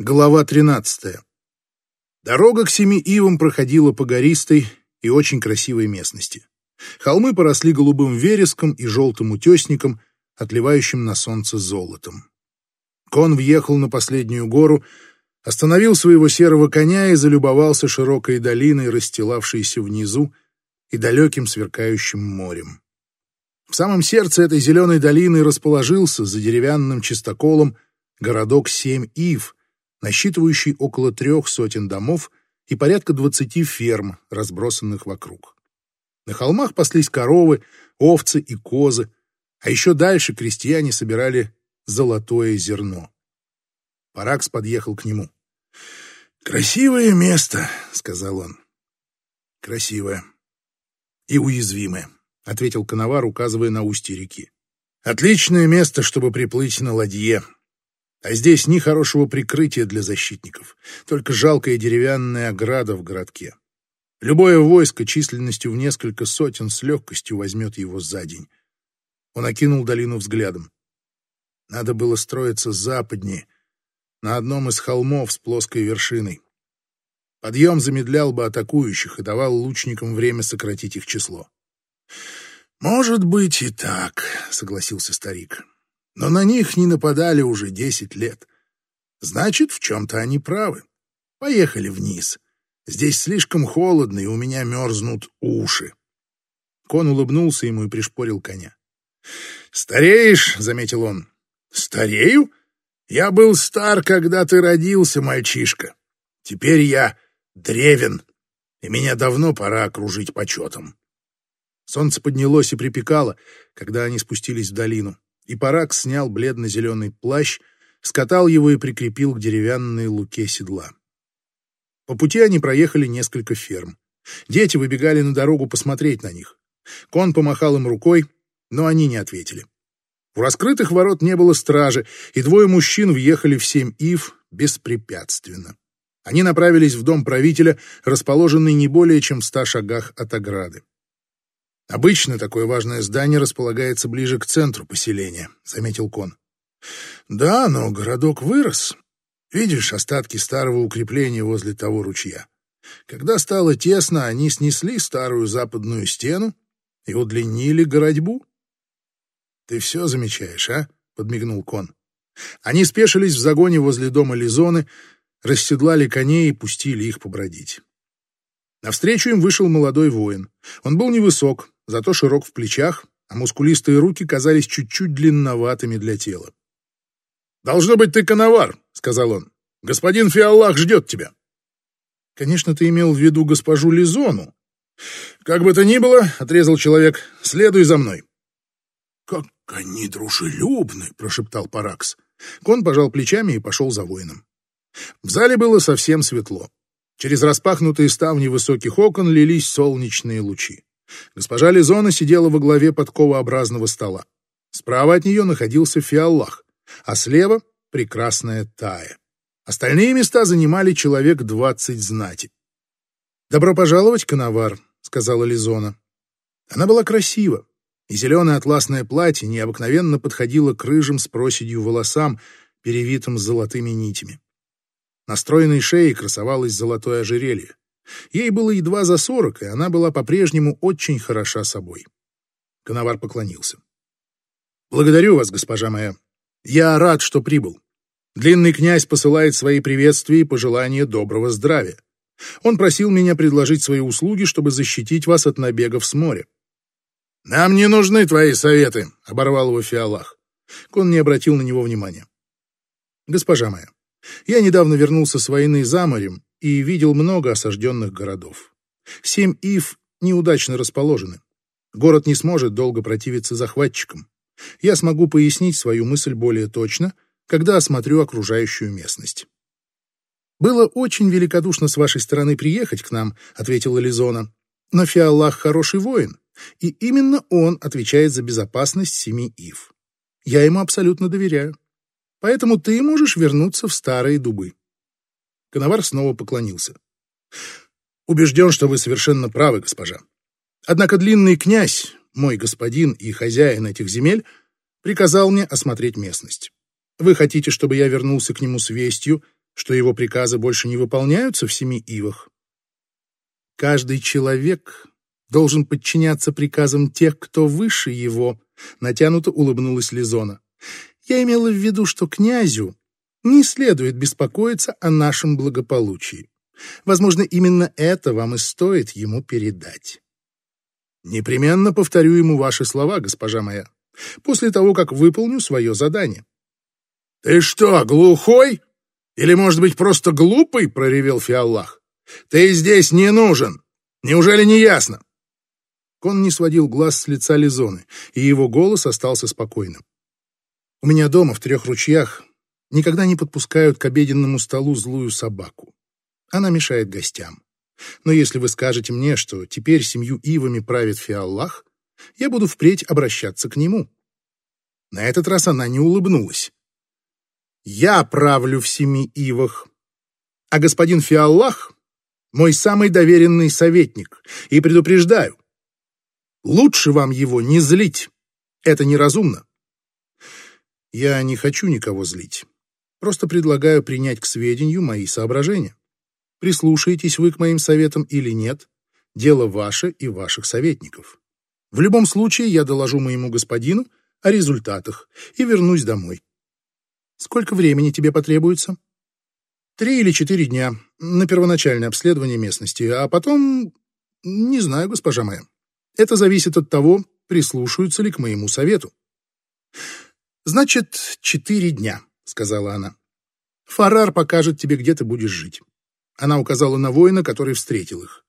Глава 13. Дорога к Семи Ивам проходила по гористой и очень красивой местности. Холмы поросли голубым вереском и желтым утесником, отливающим на солнце золотом. Кон въехал на последнюю гору, остановил своего серого коня и залюбовался широкой долиной, расстилавшейся внизу, и далеким сверкающим морем. В самом сердце этой зеленой долины расположился за деревянным чистоколом городок Семь Ив — насчитывающий около трех сотен домов и порядка двадцати ферм, разбросанных вокруг. На холмах паслись коровы, овцы и козы, а еще дальше крестьяне собирали золотое зерно. Паракс подъехал к нему. «Красивое место», — сказал он. «Красивое и уязвимое», — ответил Коновар, указывая на устье реки. «Отличное место, чтобы приплыть на ладье. А здесь ни хорошего прикрытия для защитников, только жалкая деревянная ограда в городке. Любое войско численностью в несколько сотен с легкостью возьмет его за день. Он окинул долину взглядом. Надо было строиться западнее, на одном из холмов с плоской вершиной. Подъем замедлял бы атакующих и давал лучникам время сократить их число. «Может быть и так», — согласился старик но на них не нападали уже десять лет. Значит, в чем-то они правы. Поехали вниз. Здесь слишком холодно, и у меня мерзнут уши. Кон улыбнулся ему и пришпорил коня. «Стареешь», — заметил он. «Старею? Я был стар, когда ты родился, мальчишка. Теперь я древен, и меня давно пора окружить почетом». Солнце поднялось и припекало, когда они спустились в долину и Парак снял бледно-зеленый плащ, скатал его и прикрепил к деревянной луке седла. По пути они проехали несколько ферм. Дети выбегали на дорогу посмотреть на них. Кон помахал им рукой, но они не ответили. У раскрытых ворот не было стражи, и двое мужчин въехали в семь ив беспрепятственно. Они направились в дом правителя, расположенный не более чем в ста шагах от ограды. Обычно такое важное здание располагается ближе к центру поселения, заметил Кон. Да, но городок вырос. Видишь остатки старого укрепления возле того ручья. Когда стало тесно, они снесли старую западную стену и удлинили городьбу. Ты все замечаешь, а? подмигнул Кон. Они спешились в загоне возле дома Лизоны, расседлали коней и пустили их побродить. Навстречу им вышел молодой воин. Он был невысок, зато широк в плечах, а мускулистые руки казались чуть-чуть длинноватыми для тела. «Должно быть, ты коновар», — сказал он. «Господин Фиаллах ждет тебя». «Конечно, ты имел в виду госпожу Лизону». «Как бы то ни было», — отрезал человек, — «следуй за мной». «Как они дружелюбны», — прошептал Паракс. Кон пожал плечами и пошел за воином. В зале было совсем светло. Через распахнутые ставни высоких окон лились солнечные лучи. Госпожа Лизона сидела во главе подковообразного стола. Справа от нее находился Фиаллах, а слева — прекрасная Тая. Остальные места занимали человек двадцать знати. «Добро пожаловать, Коновар», — сказала Лизона. Она была красива, и зеленое атласное платье необыкновенно подходило к рыжим с проседью волосам, перевитым золотыми нитями. На стройной шее красовалось золотое ожерелье. Ей было едва за сорок, и она была по-прежнему очень хороша собой. Коновар поклонился. «Благодарю вас, госпожа моя. Я рад, что прибыл. Длинный князь посылает свои приветствия и пожелания доброго здравия. Он просил меня предложить свои услуги, чтобы защитить вас от набегов с моря». «Нам не нужны твои советы», — оборвал его Фиалах. Кон не обратил на него внимания. «Госпожа моя, я недавно вернулся с войны за морем и видел много осажденных городов. Семь ив неудачно расположены. Город не сможет долго противиться захватчикам. Я смогу пояснить свою мысль более точно, когда осмотрю окружающую местность. «Было очень великодушно с вашей стороны приехать к нам», — ответила Лизона. «Но Фиаллах хороший воин, и именно он отвечает за безопасность семи ив. Я ему абсолютно доверяю. Поэтому ты можешь вернуться в старые дубы». Коновар снова поклонился. «Убежден, что вы совершенно правы, госпожа. Однако длинный князь, мой господин и хозяин этих земель, приказал мне осмотреть местность. Вы хотите, чтобы я вернулся к нему с вестью, что его приказы больше не выполняются в семи ивах? Каждый человек должен подчиняться приказам тех, кто выше его, натянуто улыбнулась Лизона. Я имела в виду, что князю не следует беспокоиться о нашем благополучии. Возможно, именно это вам и стоит ему передать. Непременно повторю ему ваши слова, госпожа моя, после того, как выполню свое задание. Ты что, глухой? Или, может быть, просто глупый? проревел Фиаллах. Ты здесь не нужен. Неужели не ясно? Кон не сводил глаз с лица Лизоны, и его голос остался спокойным. У меня дома в трех ручьях никогда не подпускают к обеденному столу злую собаку. Она мешает гостям. Но если вы скажете мне, что теперь семью ивами правит Фиаллах, я буду впредь обращаться к нему. На этот раз она не улыбнулась. Я правлю в семи ивах, а господин Фиаллах — мой самый доверенный советник, и предупреждаю, лучше вам его не злить, это неразумно. Я не хочу никого злить, просто предлагаю принять к сведению мои соображения. Прислушаетесь вы к моим советам или нет, дело ваше и ваших советников. В любом случае я доложу моему господину о результатах и вернусь домой. Сколько времени тебе потребуется? Три или четыре дня на первоначальное обследование местности, а потом... Не знаю, госпожа моя. Это зависит от того, прислушаются ли к моему совету. Значит, четыре дня, сказала она. Фарар покажет тебе, где ты будешь жить. Она указала на воина, который встретил их.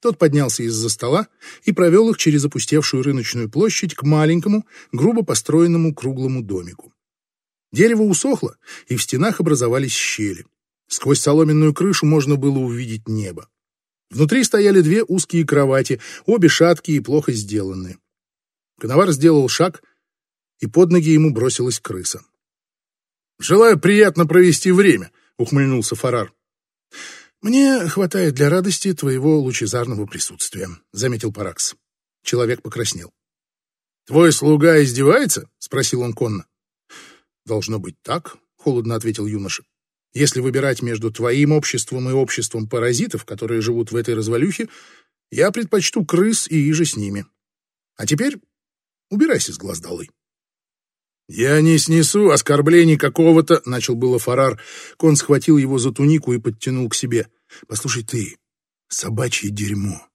Тот поднялся из-за стола и провел их через опустевшую рыночную площадь к маленькому, грубо построенному круглому домику. Дерево усохло, и в стенах образовались щели. Сквозь соломенную крышу можно было увидеть небо. Внутри стояли две узкие кровати, обе шаткие и плохо сделанные. Коновар сделал шаг, и под ноги ему бросилась крыса. «Желаю приятно провести время», — ухмыльнулся Фарар. «Мне хватает для радости твоего лучезарного присутствия», — заметил Паракс. Человек покраснел. «Твой слуга издевается?» — спросил он конно. «Должно быть так», — холодно ответил юноша. «Если выбирать между твоим обществом и обществом паразитов, которые живут в этой развалюхе, я предпочту крыс и иже с ними. А теперь убирайся с глаз долой». «Я не снесу оскорблений какого-то», — начал было Фарар. Кон схватил его за тунику и подтянул к себе. «Послушай ты, собачье дерьмо.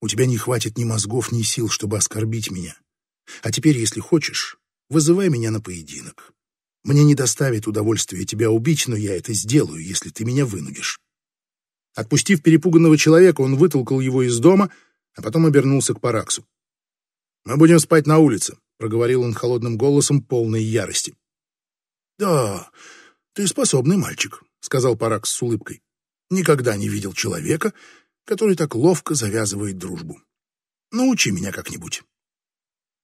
У тебя не хватит ни мозгов, ни сил, чтобы оскорбить меня. А теперь, если хочешь, вызывай меня на поединок. Мне не доставит удовольствия тебя убить, но я это сделаю, если ты меня вынудишь». Отпустив перепуганного человека, он вытолкал его из дома, а потом обернулся к Параксу. «Мы будем спать на улице проговорил он холодным голосом, полной ярости. «Да, ты способный мальчик», — сказал Паракс с улыбкой. «Никогда не видел человека, который так ловко завязывает дружбу. Научи меня как-нибудь».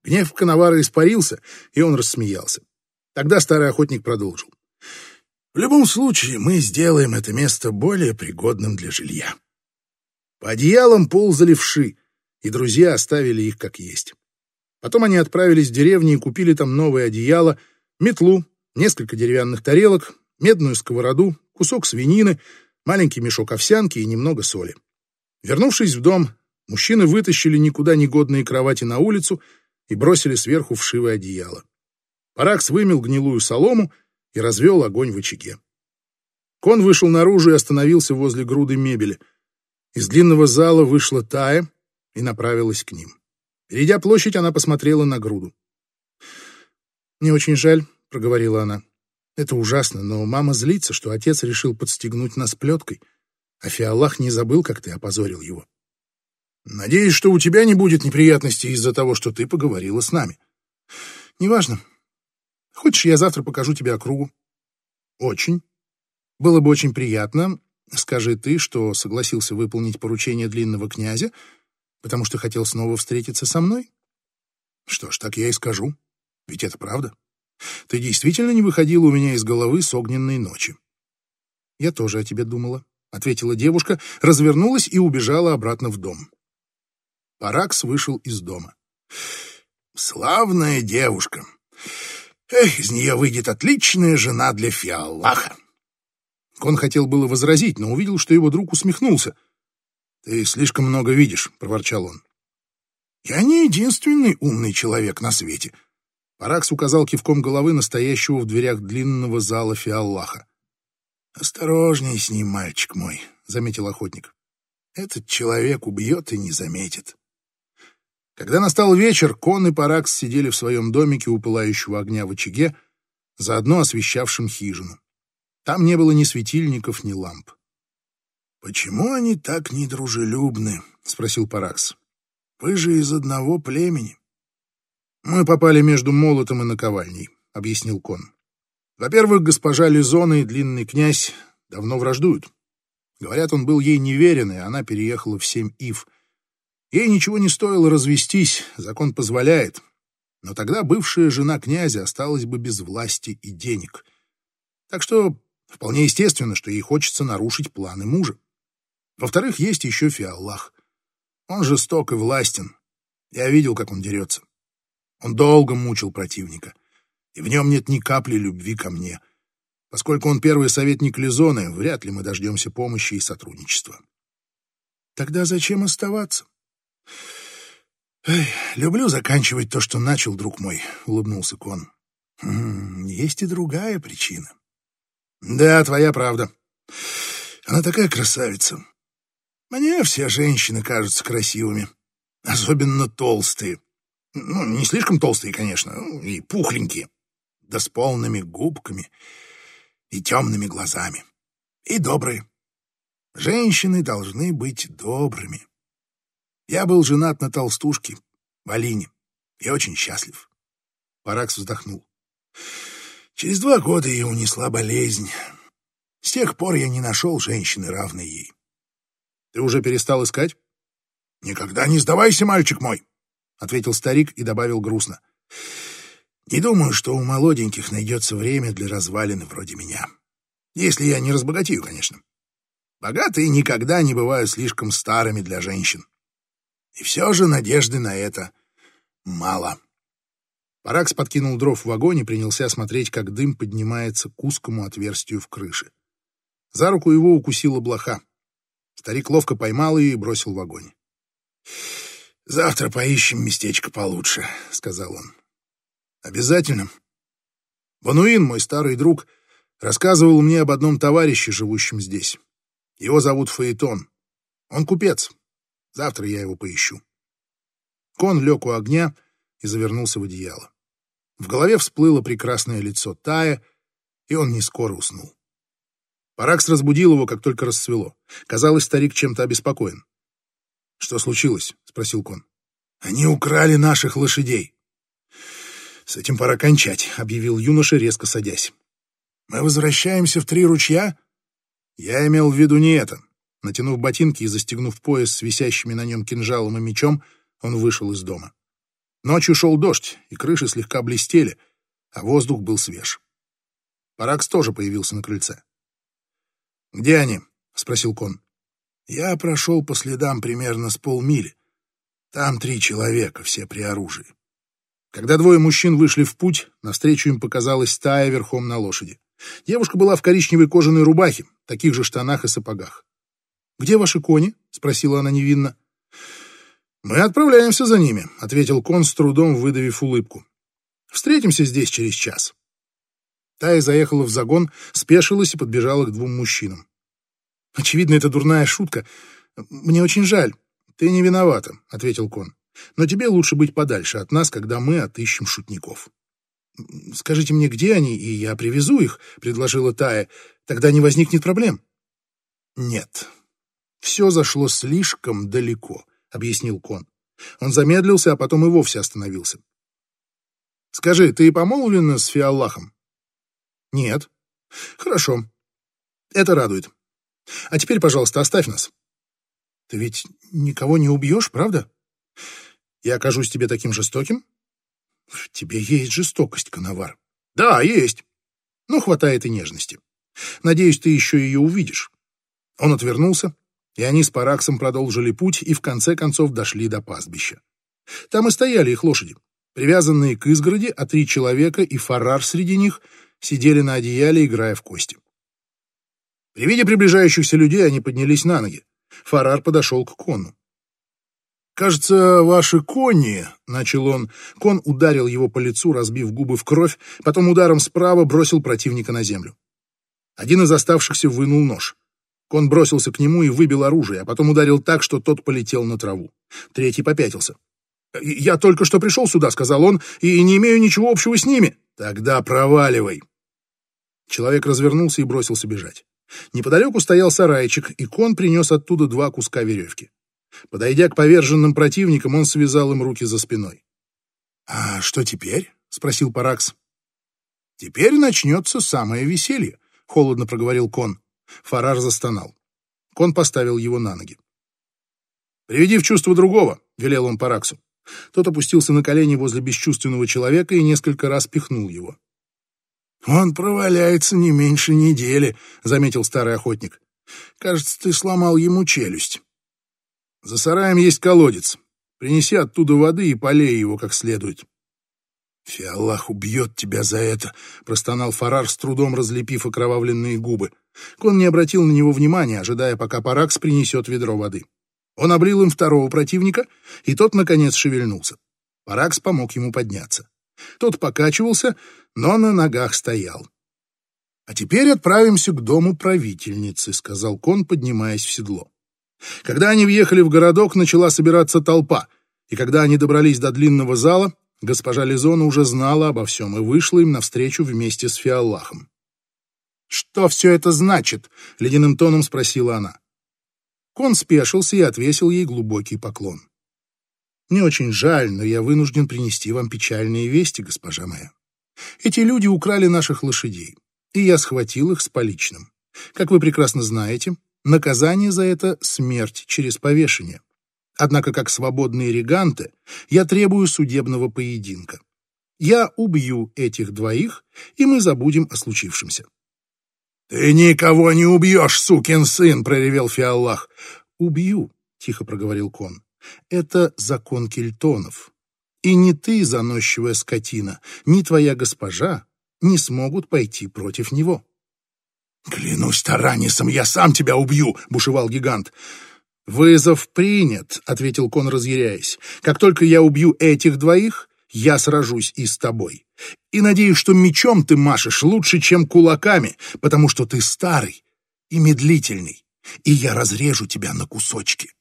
Гнев Коновара испарился, и он рассмеялся. Тогда старый охотник продолжил. «В любом случае, мы сделаем это место более пригодным для жилья». По одеялам ползали вши, и друзья оставили их как есть. Потом они отправились в деревню и купили там новое одеяло, метлу, несколько деревянных тарелок, медную сковороду, кусок свинины, маленький мешок овсянки и немного соли. Вернувшись в дом, мужчины вытащили никуда не годные кровати на улицу и бросили сверху вшивое одеяло. Паракс вымел гнилую солому и развел огонь в очаге. Кон вышел наружу и остановился возле груды мебели. Из длинного зала вышла Тая и направилась к ним. Перейдя площадь, она посмотрела на груду. «Мне очень жаль», — проговорила она. «Это ужасно, но мама злится, что отец решил подстегнуть нас плеткой, а Фиаллах не забыл, как ты опозорил его. Надеюсь, что у тебя не будет неприятностей из-за того, что ты поговорила с нами. Неважно. Хочешь, я завтра покажу тебе округу?» «Очень. Было бы очень приятно, скажи ты, что согласился выполнить поручение длинного князя, Потому что хотел снова встретиться со мной? Что ж, так я и скажу. Ведь это правда. Ты действительно не выходила у меня из головы с огненной ночи. Я тоже о тебе думала, — ответила девушка, развернулась и убежала обратно в дом. Паракс вышел из дома. Славная девушка. Эх, из нее выйдет отличная жена для Фиаллаха. Кон хотел было возразить, но увидел, что его друг усмехнулся. «Ты слишком много видишь», — проворчал он. «Я не единственный умный человек на свете». Паракс указал кивком головы настоящего в дверях длинного зала Фиаллаха. «Осторожней с ним, мальчик мой», — заметил охотник. «Этот человек убьет и не заметит». Когда настал вечер, Кон и Паракс сидели в своем домике у пылающего огня в очаге, заодно освещавшим хижину. Там не было ни светильников, ни ламп. «Почему они так недружелюбны?» — спросил Паракс. «Вы же из одного племени». «Мы попали между молотом и наковальней», — объяснил Кон. «Во-первых, госпожа Лизона и длинный князь давно враждуют. Говорят, он был ей неверен, и она переехала в семь ив. Ей ничего не стоило развестись, закон позволяет. Но тогда бывшая жена князя осталась бы без власти и денег. Так что Вполне естественно, что ей хочется нарушить планы мужа. Во-вторых, есть еще Фиаллах. Он жесток и властен. Я видел, как он дерется. Он долго мучил противника, и в нем нет ни капли любви ко мне. Поскольку он первый советник Лизоны, вряд ли мы дождемся помощи и сотрудничества. Тогда зачем оставаться? Эй, люблю заканчивать то, что начал, друг мой, — улыбнулся Кон. Есть и другая причина. Да, твоя правда. Она такая красавица. Мне все женщины кажутся красивыми. Особенно толстые. Ну, не слишком толстые, конечно, и пухленькие. Да с полными губками и темными глазами. И добрые. Женщины должны быть добрыми. Я был женат на толстушке, в Алине, и очень счастлив. Паракс вздохнул. Через два года ее унесла болезнь. С тех пор я не нашел женщины, равной ей. Ты уже перестал искать? Никогда не сдавайся, мальчик мой, ответил старик и добавил грустно. Не думаю, что у молоденьких найдется время для развалины вроде меня. Если я не разбогатею, конечно. Богатые никогда не бывают слишком старыми для женщин. И все же надежды на это мало. Паракс подкинул дров в вагоне и принялся смотреть, как дым поднимается к узкому отверстию в крыше. За руку его укусила блоха. Старик ловко поймал ее и бросил в огонь. «Завтра поищем местечко получше», — сказал он. «Обязательно. Бануин, мой старый друг, рассказывал мне об одном товарище, живущем здесь. Его зовут Фаэтон. Он купец. Завтра я его поищу». Кон лег у огня и завернулся в одеяло. В голове всплыло прекрасное лицо Тая, и он не скоро уснул. Паракс разбудил его, как только расцвело. Казалось, старик чем-то обеспокоен. «Что случилось?» — спросил Кон. «Они украли наших лошадей». «С этим пора кончать», — объявил юноша, резко садясь. «Мы возвращаемся в три ручья?» «Я имел в виду не это». Натянув ботинки и застегнув пояс с висящими на нем кинжалом и мечом, он вышел из дома. Ночью шел дождь, и крыши слегка блестели, а воздух был свеж. Паракс тоже появился на крыльце. «Где они?» — спросил Кон. «Я прошел по следам примерно с полмили. Там три человека, все при оружии». Когда двое мужчин вышли в путь, навстречу им показалась стая верхом на лошади. Девушка была в коричневой кожаной рубахе, таких же штанах и сапогах. «Где ваши кони?» — спросила она невинно. «Мы отправляемся за ними», — ответил Кон с трудом, выдавив улыбку. «Встретимся здесь через час». Тая заехала в загон, спешилась и подбежала к двум мужчинам. «Очевидно, это дурная шутка. Мне очень жаль. Ты не виновата», — ответил Кон. «Но тебе лучше быть подальше от нас, когда мы отыщем шутников». «Скажите мне, где они, и я привезу их», — предложила Тая. «Тогда не возникнет проблем». «Нет, все зашло слишком далеко». — объяснил Кон. Он замедлился, а потом и вовсе остановился. «Скажи, ты помолвлена с Фиаллахом?» «Нет». «Хорошо. Это радует. А теперь, пожалуйста, оставь нас». «Ты ведь никого не убьешь, правда?» «Я окажусь тебе таким жестоким?» «В тебе есть жестокость, Коновар». «Да, есть. Но хватает и нежности. Надеюсь, ты еще ее увидишь». Он отвернулся, и они с Параксом продолжили путь и в конце концов дошли до пастбища. Там и стояли их лошади, привязанные к изгороди, а три человека и фарар среди них сидели на одеяле, играя в кости. При виде приближающихся людей они поднялись на ноги. Фарар подошел к кону. «Кажется, ваши кони», — начал он. Кон ударил его по лицу, разбив губы в кровь, потом ударом справа бросил противника на землю. Один из оставшихся вынул нож. Кон бросился к нему и выбил оружие, а потом ударил так, что тот полетел на траву. Третий попятился. «Я только что пришел сюда», — сказал он, — «и не имею ничего общего с ними». «Тогда проваливай». Человек развернулся и бросился бежать. Неподалеку стоял сарайчик, и Кон принес оттуда два куска веревки. Подойдя к поверженным противникам, он связал им руки за спиной. «А что теперь?» — спросил Паракс. «Теперь начнется самое веселье», — холодно проговорил Кон. Фарар застонал. Кон поставил его на ноги. «Приведи в чувство другого», — велел он Параксу. Тот опустился на колени возле бесчувственного человека и несколько раз пихнул его. «Он проваляется не меньше недели», — заметил старый охотник. «Кажется, ты сломал ему челюсть». За сараем есть колодец. Принеси оттуда воды и полей его как следует. «Фиаллах убьет тебя за это!» — простонал Фарар, с трудом разлепив окровавленные губы. Кон не обратил на него внимания, ожидая, пока Паракс принесет ведро воды. Он облил им второго противника, и тот, наконец, шевельнулся. Паракс помог ему подняться. Тот покачивался, но на ногах стоял. «А теперь отправимся к дому правительницы», — сказал Кон, поднимаясь в седло. Когда они въехали в городок, начала собираться толпа, и когда они добрались до длинного зала, госпожа Лизона уже знала обо всем и вышла им навстречу вместе с Фиаллахом. «Что все это значит?» — ледяным тоном спросила она. Кон спешился и отвесил ей глубокий поклон. «Мне очень жаль, но я вынужден принести вам печальные вести, госпожа моя. Эти люди украли наших лошадей, и я схватил их с поличным. Как вы прекрасно знаете, Наказание за это — смерть через повешение. Однако, как свободные реганты, я требую судебного поединка. Я убью этих двоих, и мы забудем о случившемся. — Ты никого не убьешь, сукин сын! — проревел Фиаллах. — Убью, — тихо проговорил Кон. — Это закон кельтонов. И ни ты, заносчивая скотина, ни твоя госпожа не смогут пойти против него. «Клянусь Таранисом, я сам тебя убью!» — бушевал гигант. «Вызов принят», — ответил Кон, разъяряясь. «Как только я убью этих двоих, я сражусь и с тобой. И надеюсь, что мечом ты машешь лучше, чем кулаками, потому что ты старый и медлительный, и я разрежу тебя на кусочки».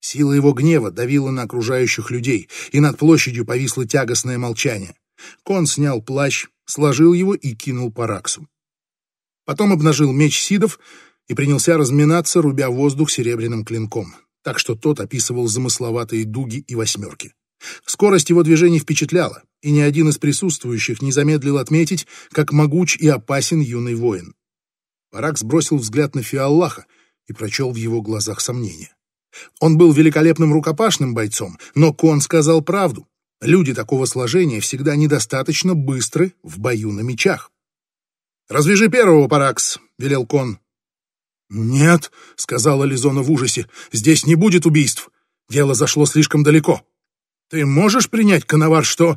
Сила его гнева давила на окружающих людей, и над площадью повисло тягостное молчание. Кон снял плащ, сложил его и кинул по раксу. Потом обнажил меч Сидов и принялся разминаться, рубя воздух серебряным клинком, так что тот описывал замысловатые дуги и восьмерки. Скорость его движений впечатляла, и ни один из присутствующих не замедлил отметить, как могуч и опасен юный воин. Парак сбросил взгляд на Фиаллаха и прочел в его глазах сомнения. Он был великолепным рукопашным бойцом, но Кон сказал правду. Люди такого сложения всегда недостаточно быстры в бою на мечах. «Развяжи первого, Паракс», — велел Кон. «Нет», — сказала Лизона в ужасе, — «здесь не будет убийств. Дело зашло слишком далеко. Ты можешь принять, Коновар, что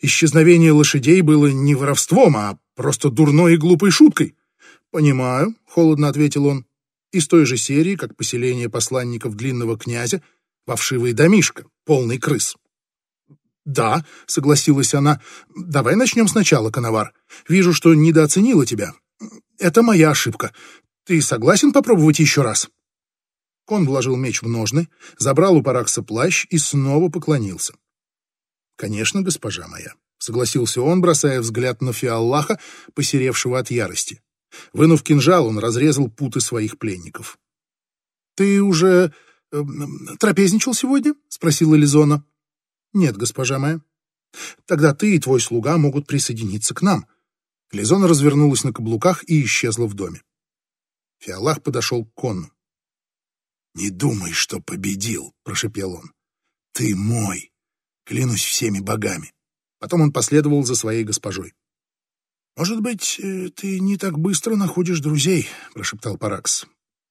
исчезновение лошадей было не воровством, а просто дурной и глупой шуткой?» «Понимаю», — холодно ответил он. «Из той же серии, как поселение посланников длинного князя во вшивый домишко, полный крыс». «Да», — согласилась она. «Давай начнем сначала, Коновар. Вижу, что недооценила тебя. Это моя ошибка. Ты согласен попробовать еще раз?» Кон вложил меч в ножны, забрал у Паракса плащ и снова поклонился. «Конечно, госпожа моя», — согласился он, бросая взгляд на Фиаллаха, посеревшего от ярости. Вынув кинжал, он разрезал путы своих пленников. «Ты уже э, трапезничал сегодня?» — спросила Лизона. «Нет, госпожа моя». «Тогда ты и твой слуга могут присоединиться к нам». Лизона развернулась на каблуках и исчезла в доме. Фиалах подошел к конну. «Не думай, что победил», — прошепел он. «Ты мой, клянусь всеми богами». Потом он последовал за своей госпожой. «Может быть, э, ты не так быстро находишь друзей», — прошептал Паракс.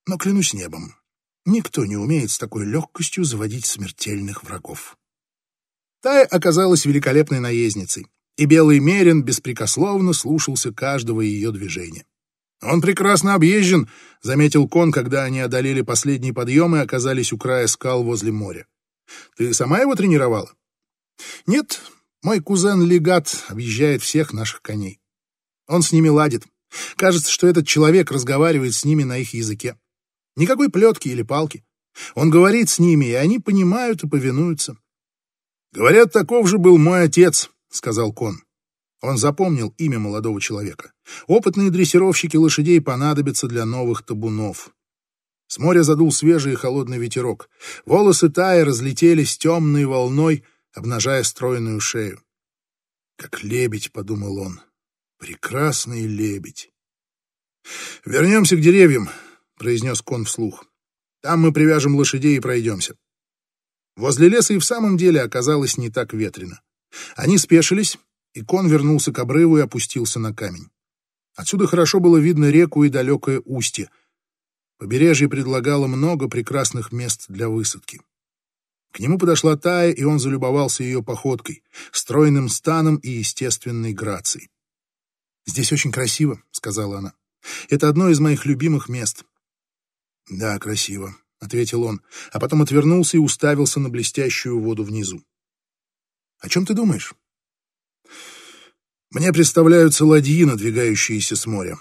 «Но клянусь небом, никто не умеет с такой легкостью заводить смертельных врагов». Тая оказалась великолепной наездницей, и Белый Мерин беспрекословно слушался каждого ее движения. Он прекрасно объезжен, заметил Кон, когда они одолели последний подъем и оказались у края скал возле моря. Ты сама его тренировала? Нет, мой кузен Легат объезжает всех наших коней. Он с ними ладит. Кажется, что этот человек разговаривает с ними на их языке. Никакой плетки или палки. Он говорит с ними, и они понимают и повинуются. «Говорят, таков же был мой отец», — сказал Кон. Он запомнил имя молодого человека. Опытные дрессировщики лошадей понадобятся для новых табунов. С моря задул свежий и холодный ветерок. Волосы Тая разлетелись темной волной, обнажая стройную шею. «Как лебедь», — подумал он, — «прекрасный лебедь». «Вернемся к деревьям», — произнес Кон вслух. «Там мы привяжем лошадей и пройдемся». Возле леса и в самом деле оказалось не так ветрено. Они спешились, и Кон вернулся к обрыву и опустился на камень. Отсюда хорошо было видно реку и далекое устье. Побережье предлагало много прекрасных мест для высадки. К нему подошла Тая, и он залюбовался ее походкой, стройным станом и естественной грацией. «Здесь очень красиво», — сказала она. «Это одно из моих любимых мест». «Да, красиво», — ответил он, а потом отвернулся и уставился на блестящую воду внизу. «О чем ты думаешь?» Мне представляются ладьи, надвигающиеся с моря.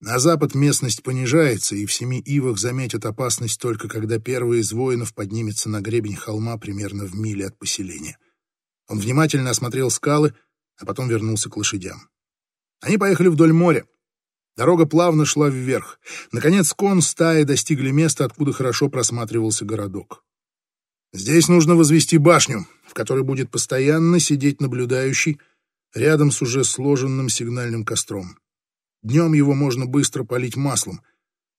На запад местность понижается, и в семи ивах заметят опасность только когда первый из воинов поднимется на гребень холма примерно в миле от поселения. Он внимательно осмотрел скалы, а потом вернулся к лошадям. Они поехали вдоль моря. Дорога плавно шла вверх. Наконец кон стаи достигли места, откуда хорошо просматривался городок. Здесь нужно возвести башню, в которой будет постоянно сидеть наблюдающий, рядом с уже сложенным сигнальным костром. Днем его можно быстро полить маслом.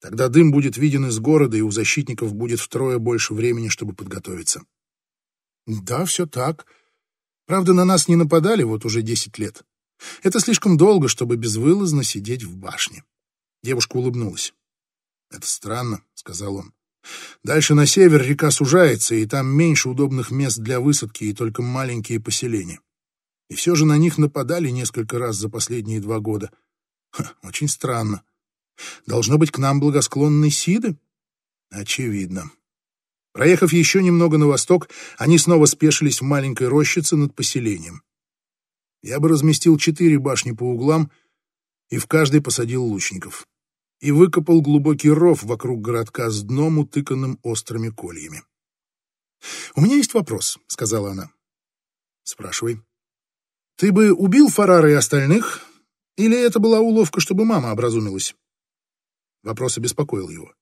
Тогда дым будет виден из города, и у защитников будет втрое больше времени, чтобы подготовиться. Да, все так. Правда, на нас не нападали вот уже десять лет. Это слишком долго, чтобы безвылазно сидеть в башне. Девушка улыбнулась. «Это странно», — сказал он. «Дальше на север река сужается, и там меньше удобных мест для высадки и только маленькие поселения. И все же на них нападали несколько раз за последние два года. Ха, очень странно. Должно быть к нам благосклонны Сиды? Очевидно. Проехав еще немного на восток, они снова спешились в маленькой рощице над поселением. Я бы разместил четыре башни по углам и в каждой посадил лучников. И выкопал глубокий ров вокруг городка с дном, утыканным острыми кольями. «У меня есть вопрос», — сказала она. «Спрашивай». Ты бы убил Фарара и остальных, или это была уловка, чтобы мама образумилась? Вопрос обеспокоил его.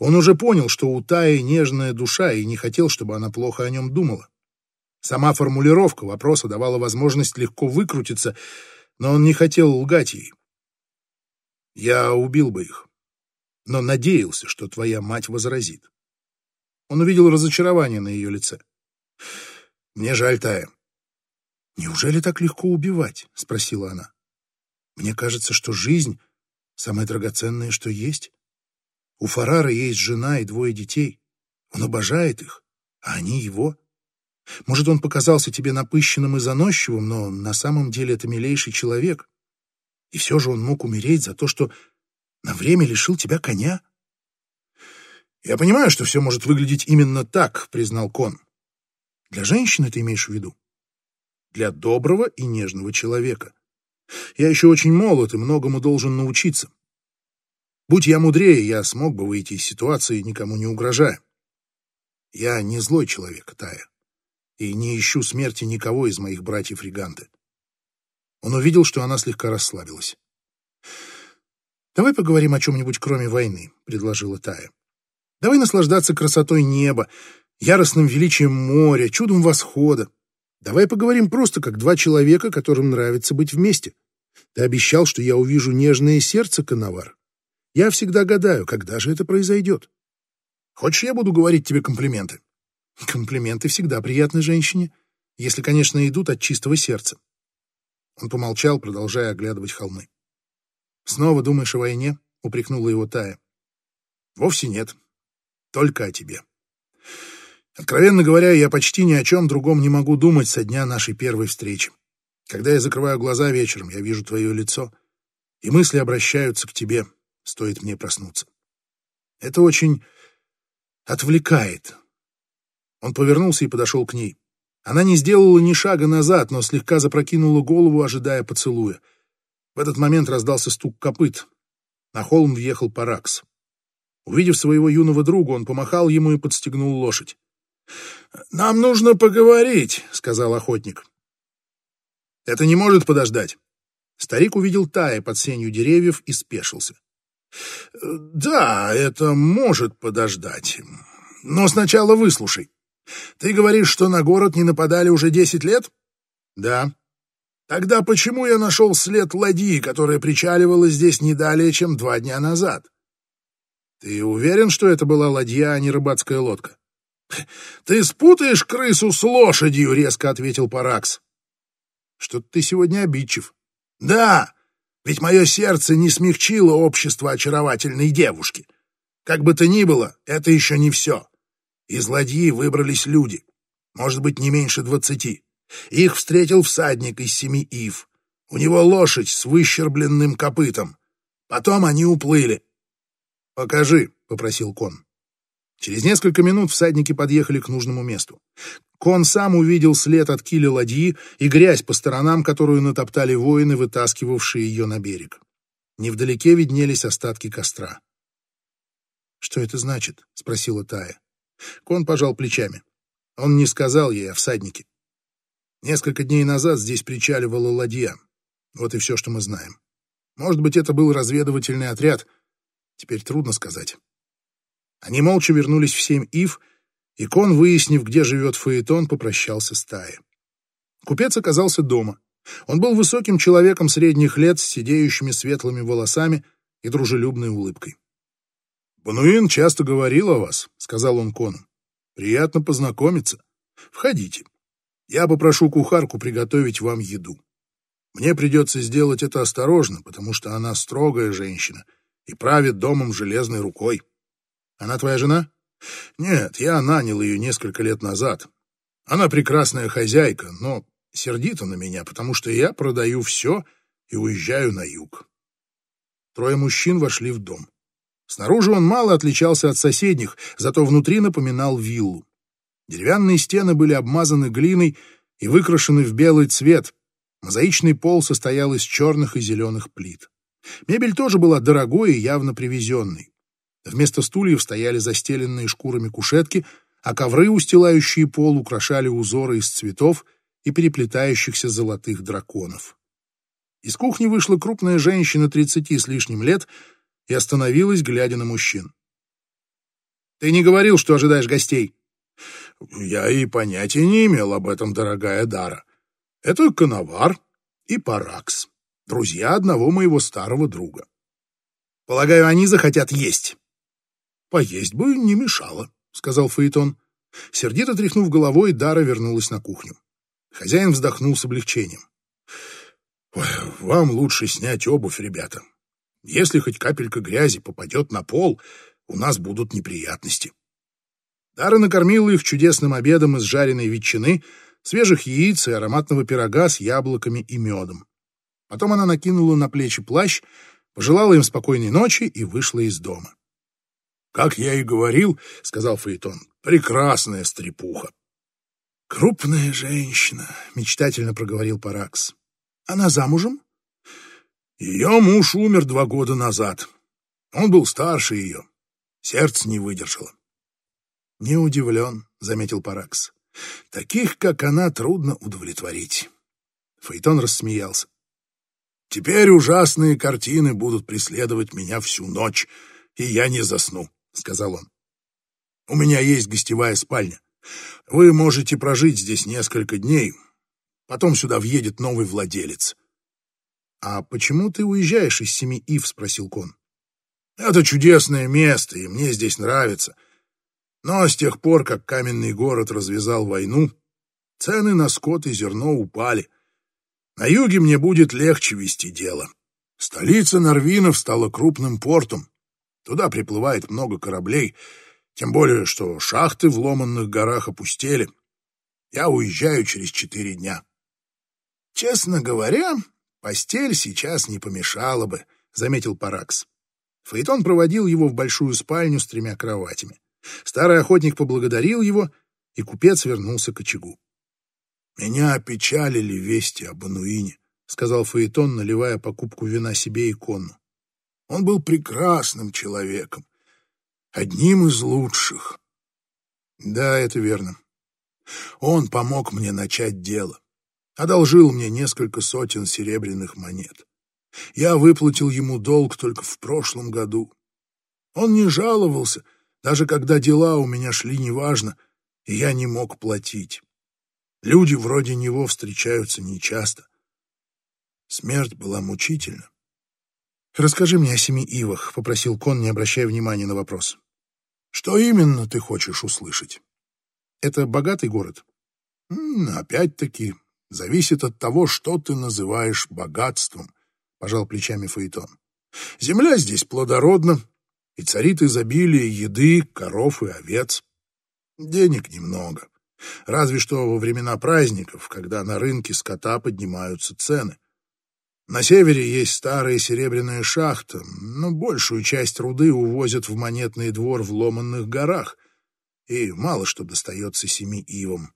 Он уже понял, что у Таи нежная душа и не хотел, чтобы она плохо о нем думала. Сама формулировка вопроса давала возможность легко выкрутиться, но он не хотел лгать ей. «Я убил бы их, но надеялся, что твоя мать возразит». Он увидел разочарование на ее лице. «Мне жаль, Тая. «Неужели так легко убивать?» — спросила она. «Мне кажется, что жизнь — самое драгоценное, что есть. У Фарара есть жена и двое детей. Он обожает их, а они его. Может, он показался тебе напыщенным и заносчивым, но на самом деле это милейший человек. И все же он мог умереть за то, что на время лишил тебя коня». «Я понимаю, что все может выглядеть именно так», — признал Кон. «Для женщины ты имеешь в виду?» Для доброго и нежного человека. Я еще очень молод и многому должен научиться. Будь я мудрее, я смог бы выйти из ситуации, никому не угрожая. Я не злой человек, Тая, и не ищу смерти никого из моих братьев Риганты. Он увидел, что она слегка расслабилась. «Давай поговорим о чем-нибудь, кроме войны», — предложила Тая. «Давай наслаждаться красотой неба, яростным величием моря, чудом восхода. Давай поговорим просто как два человека, которым нравится быть вместе. Ты обещал, что я увижу нежное сердце, Коновар. Я всегда гадаю, когда же это произойдет. Хочешь, я буду говорить тебе комплименты? Комплименты всегда приятны женщине, если, конечно, идут от чистого сердца. Он помолчал, продолжая оглядывать холмы. «Снова думаешь о войне?» — упрекнула его Тая. «Вовсе нет. Только о тебе». Откровенно говоря, я почти ни о чем другом не могу думать со дня нашей первой встречи. Когда я закрываю глаза вечером, я вижу твое лицо. и мысли обращаются к тебе, стоит мне проснуться. Это очень отвлекает. Он повернулся и подошел к ней. Она не сделала ни шага назад, но слегка запрокинула голову, ожидая поцелуя. В этот момент раздался стук копыт. На холм въехал Паракс. Увидев своего юного друга, он помахал ему и подстегнул лошадь. «Нам нужно поговорить», — сказал охотник. «Это не может подождать». Старик увидел Тая под сенью деревьев и спешился. «Да, это может подождать. Но сначала выслушай. Ты говоришь, что на город не нападали уже десять лет?» «Да». «Тогда почему я нашел след ладьи, которая причаливала здесь не далее, чем два дня назад?» «Ты уверен, что это была ладья, а не рыбацкая лодка?» «Ты спутаешь крысу с лошадью», — резко ответил Паракс. «Что-то ты сегодня обидчив». «Да, ведь мое сердце не смягчило общество очаровательной девушки. Как бы то ни было, это еще не все. Из ладьи выбрались люди, может быть, не меньше двадцати. Их встретил всадник из семи ив. У него лошадь с выщербленным копытом. Потом они уплыли. «Покажи», — попросил Кон. Через несколько минут всадники подъехали к нужному месту. Кон сам увидел след от киля ладьи и грязь по сторонам, которую натоптали воины, вытаскивавшие ее на берег. Невдалеке виднелись остатки костра. «Что это значит?» — спросила Тая. Кон пожал плечами. Он не сказал ей о всаднике. Несколько дней назад здесь причаливала ладья. Вот и все, что мы знаем. Может быть, это был разведывательный отряд. Теперь трудно сказать. Они молча вернулись в семь ив, и Кон, выяснив, где живет Фаэтон, попрощался с Таей. Купец оказался дома. Он был высоким человеком средних лет с сидеющими светлыми волосами и дружелюбной улыбкой. «Бануин часто говорил о вас», — сказал он Кону. «Приятно познакомиться. Входите. Я попрошу кухарку приготовить вам еду. Мне придется сделать это осторожно, потому что она строгая женщина и правит домом железной рукой. Она твоя жена? Нет, я нанял ее несколько лет назад. Она прекрасная хозяйка, но сердита на меня, потому что я продаю все и уезжаю на юг. Трое мужчин вошли в дом. Снаружи он мало отличался от соседних, зато внутри напоминал виллу. Деревянные стены были обмазаны глиной и выкрашены в белый цвет. Мозаичный пол состоял из черных и зеленых плит. Мебель тоже была дорогой и явно привезенной. Вместо стульев стояли застеленные шкурами кушетки, а ковры, устилающие пол, украшали узоры из цветов и переплетающихся золотых драконов. Из кухни вышла крупная женщина тридцати с лишним лет и остановилась, глядя на мужчин. «Ты не говорил, что ожидаешь гостей?» «Я и понятия не имел об этом, дорогая Дара. Это Коновар и Паракс, друзья одного моего старого друга. Полагаю, они захотят есть». «Поесть бы не мешало», — сказал Фаэтон. Сердито тряхнув головой, Дара вернулась на кухню. Хозяин вздохнул с облегчением. «Вам лучше снять обувь, ребята. Если хоть капелька грязи попадет на пол, у нас будут неприятности». Дара накормила их чудесным обедом из жареной ветчины, свежих яиц и ароматного пирога с яблоками и медом. Потом она накинула на плечи плащ, пожелала им спокойной ночи и вышла из дома. «Как я и говорил, — сказал Фаэтон, — прекрасная стрепуха». «Крупная женщина», — мечтательно проговорил Паракс. «Она замужем?» «Ее муж умер два года назад. Он был старше ее. Сердце не выдержало». «Не удивлен», — заметил Паракс. «Таких, как она, трудно удовлетворить». Фаэтон рассмеялся. «Теперь ужасные картины будут преследовать меня всю ночь, и я не засну. — сказал он. «У меня есть гостевая спальня. Вы можете прожить здесь несколько дней. Потом сюда въедет новый владелец». «А почему ты уезжаешь из семи Ив?» — спросил Кон. «Это чудесное место, и мне здесь нравится. Но с тех пор, как каменный город развязал войну, цены на скот и зерно упали. На юге мне будет легче вести дело. Столица Норвинов стала крупным портом. Туда приплывает много кораблей, тем более, что шахты в ломанных горах опустели. Я уезжаю через четыре дня. Честно говоря, постель сейчас не помешала бы, заметил Паракс. Фаэтон проводил его в большую спальню с тремя кроватями. Старый охотник поблагодарил его, и купец вернулся к очагу. «Меня опечалили вести об Ануине», — сказал Фаэтон, наливая покупку вина себе и конну. «Он был прекрасным человеком, одним из лучших». «Да, это верно. Он помог мне начать дело, одолжил мне несколько сотен серебряных монет. Я выплатил ему долг только в прошлом году. Он не жаловался, даже когда дела у меня шли неважно, и я не мог платить. Люди вроде него встречаются нечасто. Смерть была мучительна. «Расскажи мне о семи ивах», — попросил Кон, не обращая внимания на вопрос. «Что именно ты хочешь услышать?» «Это богатый город?» «Опять-таки, зависит от того, что ты называешь богатством», — пожал плечами Фаэтон. «Земля здесь плодородна, и царит изобилие еды, коров и овец. Денег немного, разве что во времена праздников, когда на рынке скота поднимаются цены. На севере есть старая серебряная шахта, но большую часть руды увозят в монетный двор в Ломанных горах, и мало что достается семи ивам.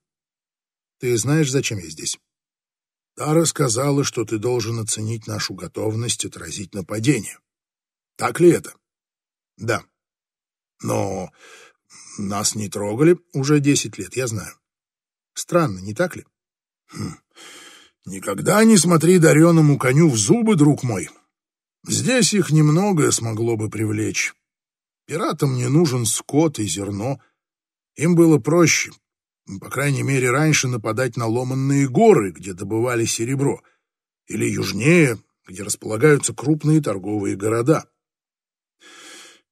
Ты знаешь, зачем я здесь? Тара сказала, что ты должен оценить нашу готовность отразить нападение. Так ли это? Да. Но нас не трогали уже десять лет, я знаю. Странно, не так ли? Хм. Никогда не смотри дареному коню в зубы, друг мой. Здесь их немногое смогло бы привлечь. Пиратам не нужен скот и зерно. Им было проще, по крайней мере, раньше нападать на ломанные горы, где добывали серебро, или южнее, где располагаются крупные торговые города.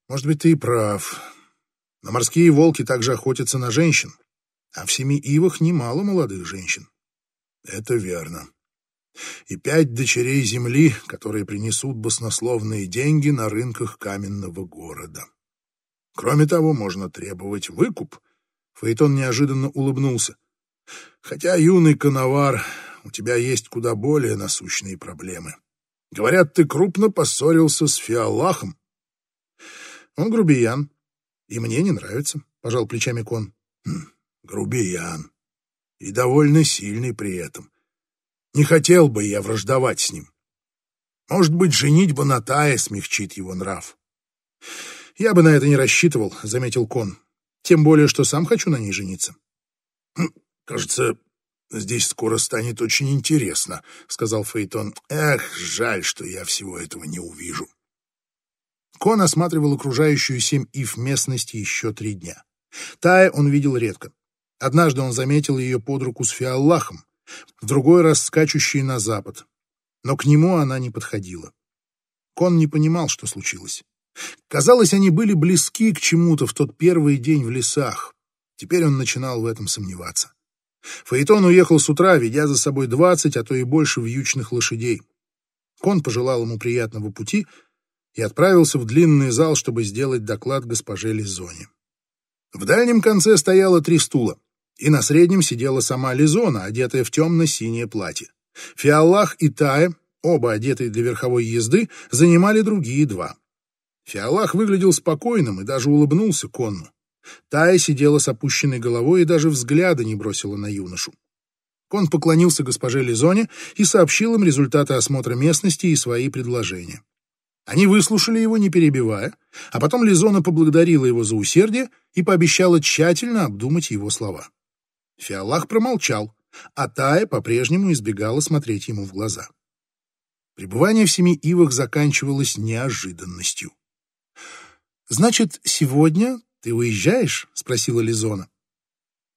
Может быть, ты и прав. Но морские волки также охотятся на женщин, а в семи ивах немало молодых женщин. Это верно. И пять дочерей земли, которые принесут баснословные деньги на рынках каменного города. Кроме того, можно требовать выкуп — Фаэтон неожиданно улыбнулся. «Хотя, юный коновар, у тебя есть куда более насущные проблемы. Говорят, ты крупно поссорился с Фиаллахом». «Он грубиян, и мне не нравится», — пожал плечами кон. «Хм, грубиян. И довольно сильный при этом. Не хотел бы я враждовать с ним. Может быть, женитьба на Тае смягчит его нрав». «Я бы на это не рассчитывал», — заметил кон. Тем более, что сам хочу на ней жениться. Хм, «Кажется, здесь скоро станет очень интересно», — сказал Фейтон. «Эх, жаль, что я всего этого не увижу». Кон осматривал окружающую семь ив местности еще три дня. Тая он видел редко. Однажды он заметил ее под руку с Фиаллахом, в другой раз скачущей на запад. Но к нему она не подходила. Кон не понимал, что случилось. Казалось, они были близки к чему-то в тот первый день в лесах. Теперь он начинал в этом сомневаться. Фаэтон уехал с утра, ведя за собой двадцать, а то и больше вьючных лошадей. Кон пожелал ему приятного пути и отправился в длинный зал, чтобы сделать доклад госпоже Лизоне. В дальнем конце стояло три стула, и на среднем сидела сама Лизона, одетая в темно-синее платье. Фиаллах и Тая, оба одетые для верховой езды, занимали другие два. Фиалах выглядел спокойным и даже улыбнулся конну. Тая сидела с опущенной головой и даже взгляда не бросила на юношу. Кон поклонился госпоже Лизоне и сообщил им результаты осмотра местности и свои предложения. Они выслушали его, не перебивая, а потом Лизона поблагодарила его за усердие и пообещала тщательно обдумать его слова. Фиалах промолчал, а Тая по-прежнему избегала смотреть ему в глаза. Пребывание в семи ивах заканчивалось неожиданностью. «Значит, сегодня ты уезжаешь?» — спросила Лизона.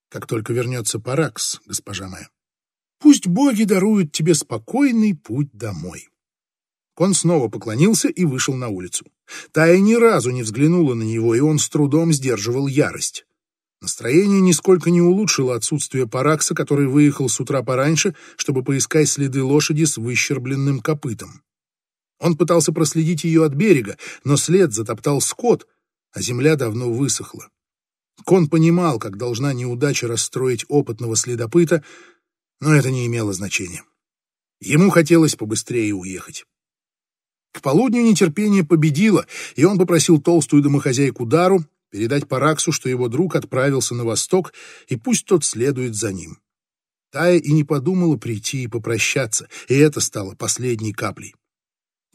«Как только вернется Паракс, госпожа моя. Пусть боги даруют тебе спокойный путь домой». Кон снова поклонился и вышел на улицу. Тая ни разу не взглянула на него, и он с трудом сдерживал ярость. Настроение нисколько не улучшило отсутствие Паракса, который выехал с утра пораньше, чтобы поискать следы лошади с выщербленным копытом. Он пытался проследить ее от берега, но след затоптал скот, а земля давно высохла. Кон понимал, как должна неудача расстроить опытного следопыта, но это не имело значения. Ему хотелось побыстрее уехать. К полудню нетерпение победило, и он попросил толстую домохозяйку Дару передать Параксу, что его друг отправился на восток, и пусть тот следует за ним. Тая и не подумала прийти и попрощаться, и это стало последней каплей.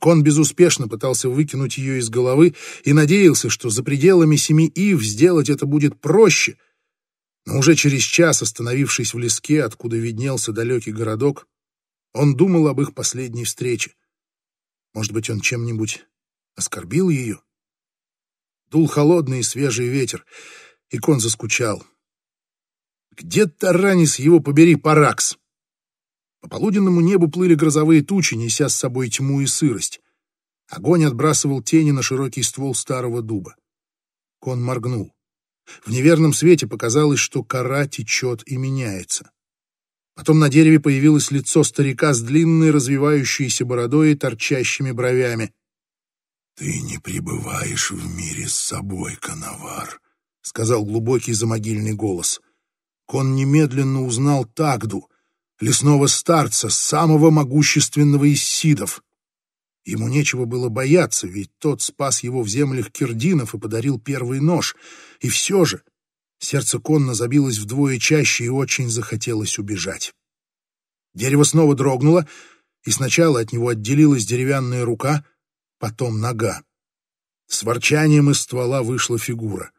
Кон безуспешно пытался выкинуть ее из головы и надеялся, что за пределами семи ив сделать это будет проще. Но уже через час, остановившись в леске, откуда виднелся далекий городок, он думал об их последней встрече. Может быть, он чем-нибудь оскорбил ее? Дул холодный и свежий ветер, и Кон заскучал. Где Таранис, его побери, Паракс? По полуденному небу плыли грозовые тучи, неся с собой тьму и сырость. Огонь отбрасывал тени на широкий ствол старого дуба. Кон моргнул. В неверном свете показалось, что кора течет и меняется. Потом на дереве появилось лицо старика с длинной развивающейся бородой и торчащими бровями. «Ты не пребываешь в мире с собой, Коновар», — сказал глубокий замогильный голос. Кон немедленно узнал Тагду, лесного старца, самого могущественного из сидов. Ему нечего было бояться, ведь тот спас его в землях кирдинов и подарил первый нож. И все же Сердце конно забилось вдвое чаще и очень захотелось убежать. Дерево снова дрогнуло, и сначала от него отделилась деревянная рука, потом нога. С ворчанием из ствола вышла фигура.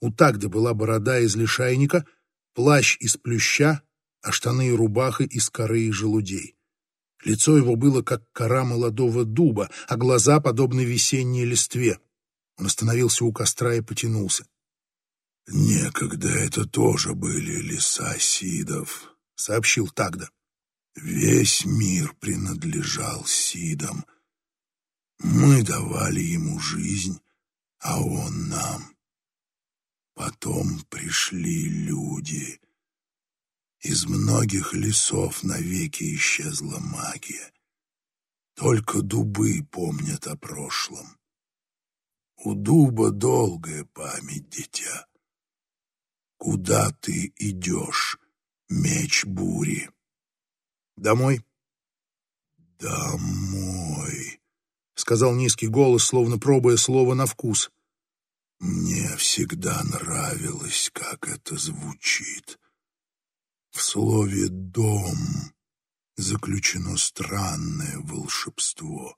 У Тагды была борода из лишайника, плащ из плюща, а штаны и рубаха из коры и желудей. Лицо его было как кора молодого дуба, а глаза подобны весенней листве. Он остановился у костра и потянулся. «Некогда это тоже были леса Сидов», — сообщил Тагда. «Весь мир принадлежал Сидам. Мы давали ему жизнь, а он нам. Потом пришли люди. Из многих лесов навеки исчезла магия. Только дубы помнят о прошлом. У дуба долгая память, дитя. Куда ты идешь, меч бури? Домой. Домой, сказал низкий голос, словно пробуя слово на вкус. Мне всегда нравилось, как это звучит. В слове «дом» заключено странное волшебство.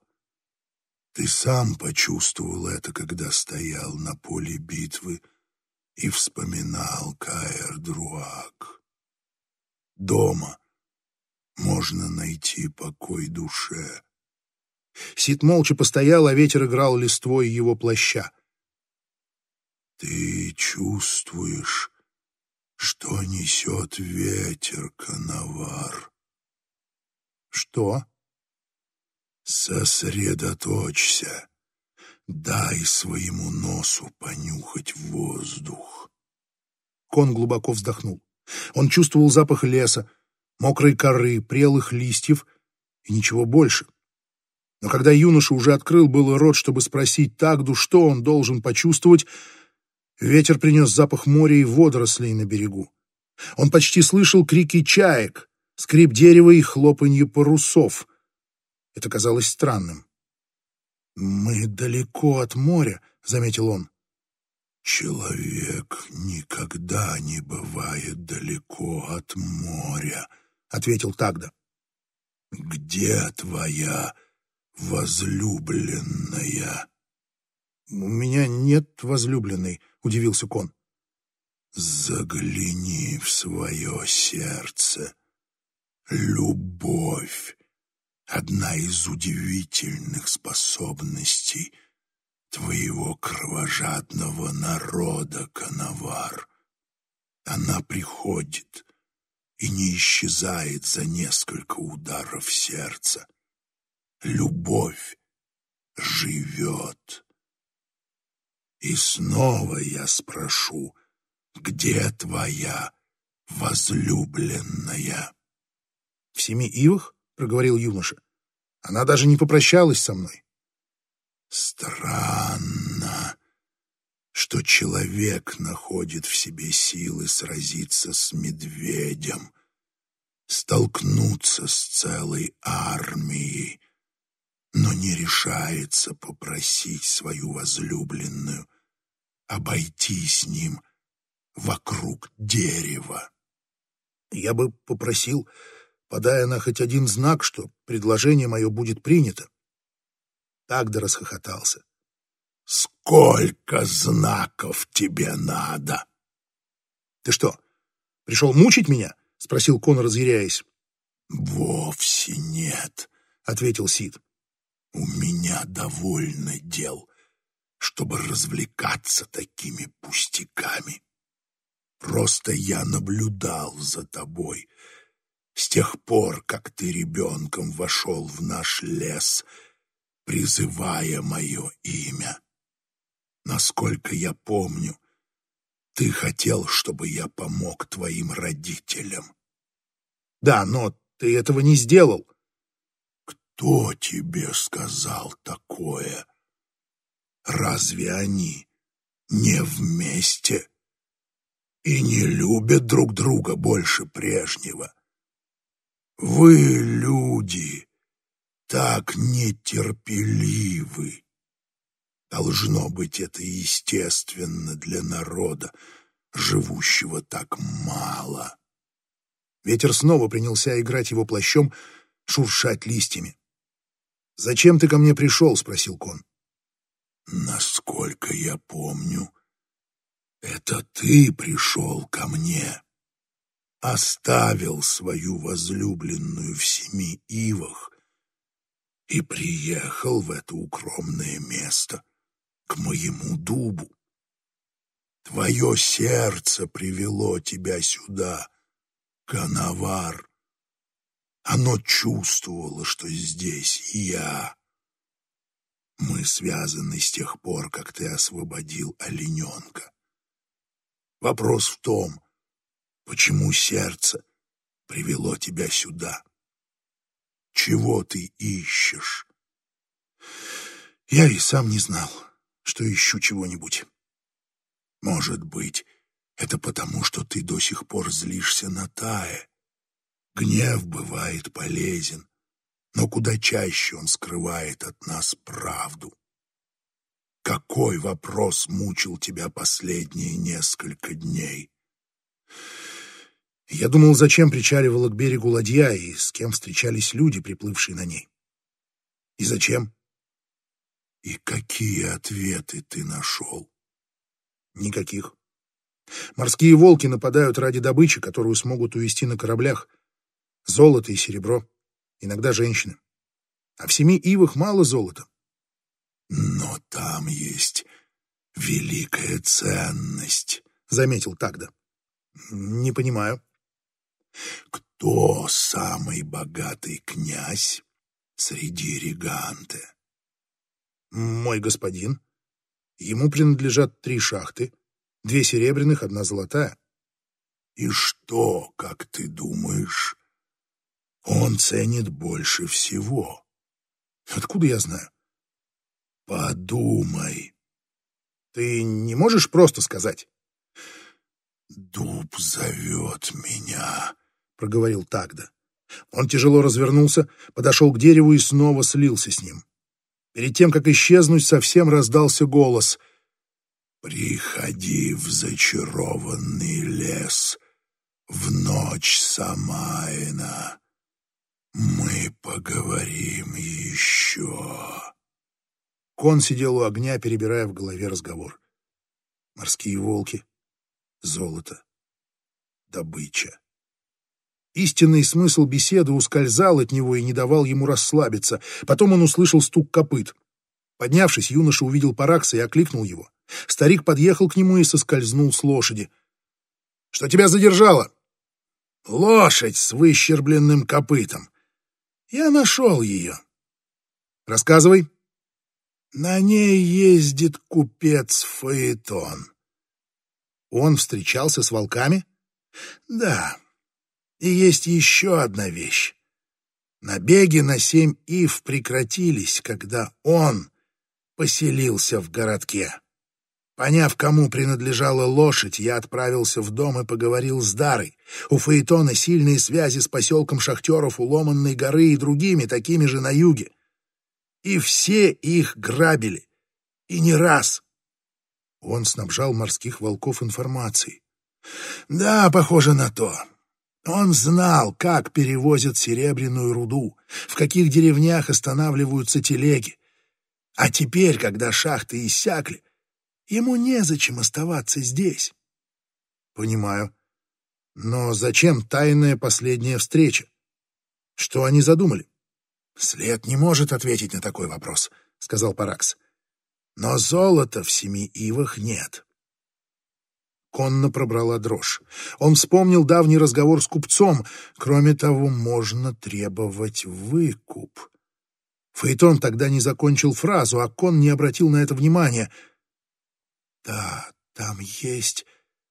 Ты сам почувствовал это, когда стоял на поле битвы и вспоминал Каэр Друак. Дома можно найти покой душе. Сид молча постоял, а ветер играл листвой его плаща. Ты чувствуешь, что несет ветер, Коновар? Что? Сосредоточься. Дай своему носу понюхать воздух. Кон глубоко вздохнул. Он чувствовал запах леса, мокрой коры, прелых листьев и ничего больше. Но когда юноша уже открыл было рот, чтобы спросить Тагду, что он должен почувствовать, ветер принес запах моря и водорослей на берегу. Он почти слышал крики чаек, скрип дерева и хлопанье парусов. Это казалось странным. «Мы далеко от моря», — заметил он. «Человек никогда не бывает далеко от моря», — ответил Тагда. «Где твоя возлюбленная?» «У меня нет возлюбленной», — удивился Кон. «Загляни в свое сердце. Любовь одна из удивительных способностей твоего кровожадного народа, Коновар. Она приходит и не исчезает за несколько ударов сердца. Любовь живет. И снова я спрошу, где твоя возлюбленная? В семи ивах? проговорил юноша. Она даже не попрощалась со мной. Странно, что человек находит в себе силы сразиться с медведем, столкнуться с целой армией, но не решается попросить свою возлюбленную обойти с ним вокруг дерева. Я бы попросил, подая на хоть один знак, что предложение мое будет принято. Тагда расхохотался. «Сколько знаков тебе надо?» «Ты что, пришел мучить меня?» — спросил Кон, разъяряясь. «Вовсе нет», — ответил Сид. «У меня довольно дел, чтобы развлекаться такими пустяками. Просто я наблюдал за тобой с тех пор, как ты ребенком вошел в наш лес, призывая мое имя. Насколько я помню, ты хотел, чтобы я помог твоим родителям. Да, но ты этого не сделал. Кто тебе сказал такое? Разве они не вместе и не любят друг друга больше прежнего? Вы, люди, так нетерпеливы. Должно быть, это естественно для народа, живущего так мало. Ветер снова принялся играть его плащом, шуршать листьями. «Зачем ты ко мне пришел?» — спросил Кон. «Насколько я помню, это ты пришел ко мне, оставил свою возлюбленную в семи ивах и приехал в это укромное место, к моему дубу. Твое сердце привело тебя сюда, Канавар. Оно чувствовало, что здесь я. Мы связаны с тех пор, как ты освободил олененка. Вопрос в том, почему сердце привело тебя сюда. Чего ты ищешь? Я и сам не знал что ищу чего-нибудь. Может быть, это потому, что ты до сих пор злишься на Тае. Гнев бывает полезен, но куда чаще он скрывает от нас правду. Какой вопрос мучил тебя последние несколько дней? Я думал, зачем причаливала к берегу ладья и с кем встречались люди, приплывшие на ней. И зачем? И какие ответы ты нашел? Никаких. Морские волки нападают ради добычи, которую смогут увезти на кораблях. Золото и серебро, иногда женщины. А в семи ивах мало золота. Но там есть великая ценность, — заметил Тагда. Не понимаю. Кто самый богатый князь среди реганты? «Мой господин, ему принадлежат три шахты, две серебряных, одна золотая». «И что, как ты думаешь, он ценит больше всего?» «Откуда я знаю?» «Подумай». «Ты не можешь просто сказать?» «Дуб зовет меня», — проговорил Тагда. Он тяжело развернулся, подошел к дереву и снова слился с ним. Перед тем, как исчезнуть, совсем раздался голос. «Приходи в зачарованный лес в ночь Самайна. Мы поговорим еще». Кон сидел у огня, перебирая в голове разговор. Морские волки, золото, добыча. Истинный смысл беседы ускользал от него и не давал ему расслабиться. Потом он услышал стук копыт. Поднявшись, юноша увидел Паракса и окликнул его. Старик подъехал к нему и соскользнул с лошади. — Что тебя задержало? — Лошадь с выщербленным копытом. Я нашел ее. — Рассказывай. — На ней ездит купец Фаэтон. — Он встречался с волками? — Да. И есть еще одна вещь. Набеги на семь ив прекратились, когда он поселился в городке. Поняв, кому принадлежала лошадь, я отправился в дом и поговорил с Дарой. У Фаэтона сильные связи с поселком шахтеров у Ломанной горы и другими, такими же на юге. и все их грабили. И не раз. Он снабжал морских волков информацией. Да, похоже на то. Он знал, как перевозят серебряную руду, в каких деревнях останавливаются телеги. А теперь, когда шахты иссякли, ему незачем оставаться здесь. Понимаю. Но зачем тайная последняя встреча? Что они задумали? След не может ответить на такой вопрос, сказал Паракс. Но золота в семи ивах нет. Конно пробрала дрожь. Он вспомнил давний разговор с купцом. Кроме того, можно требовать выкуп. Фаэтон тогда не закончил фразу, а Кон не обратил на это внимания. «Да, там есть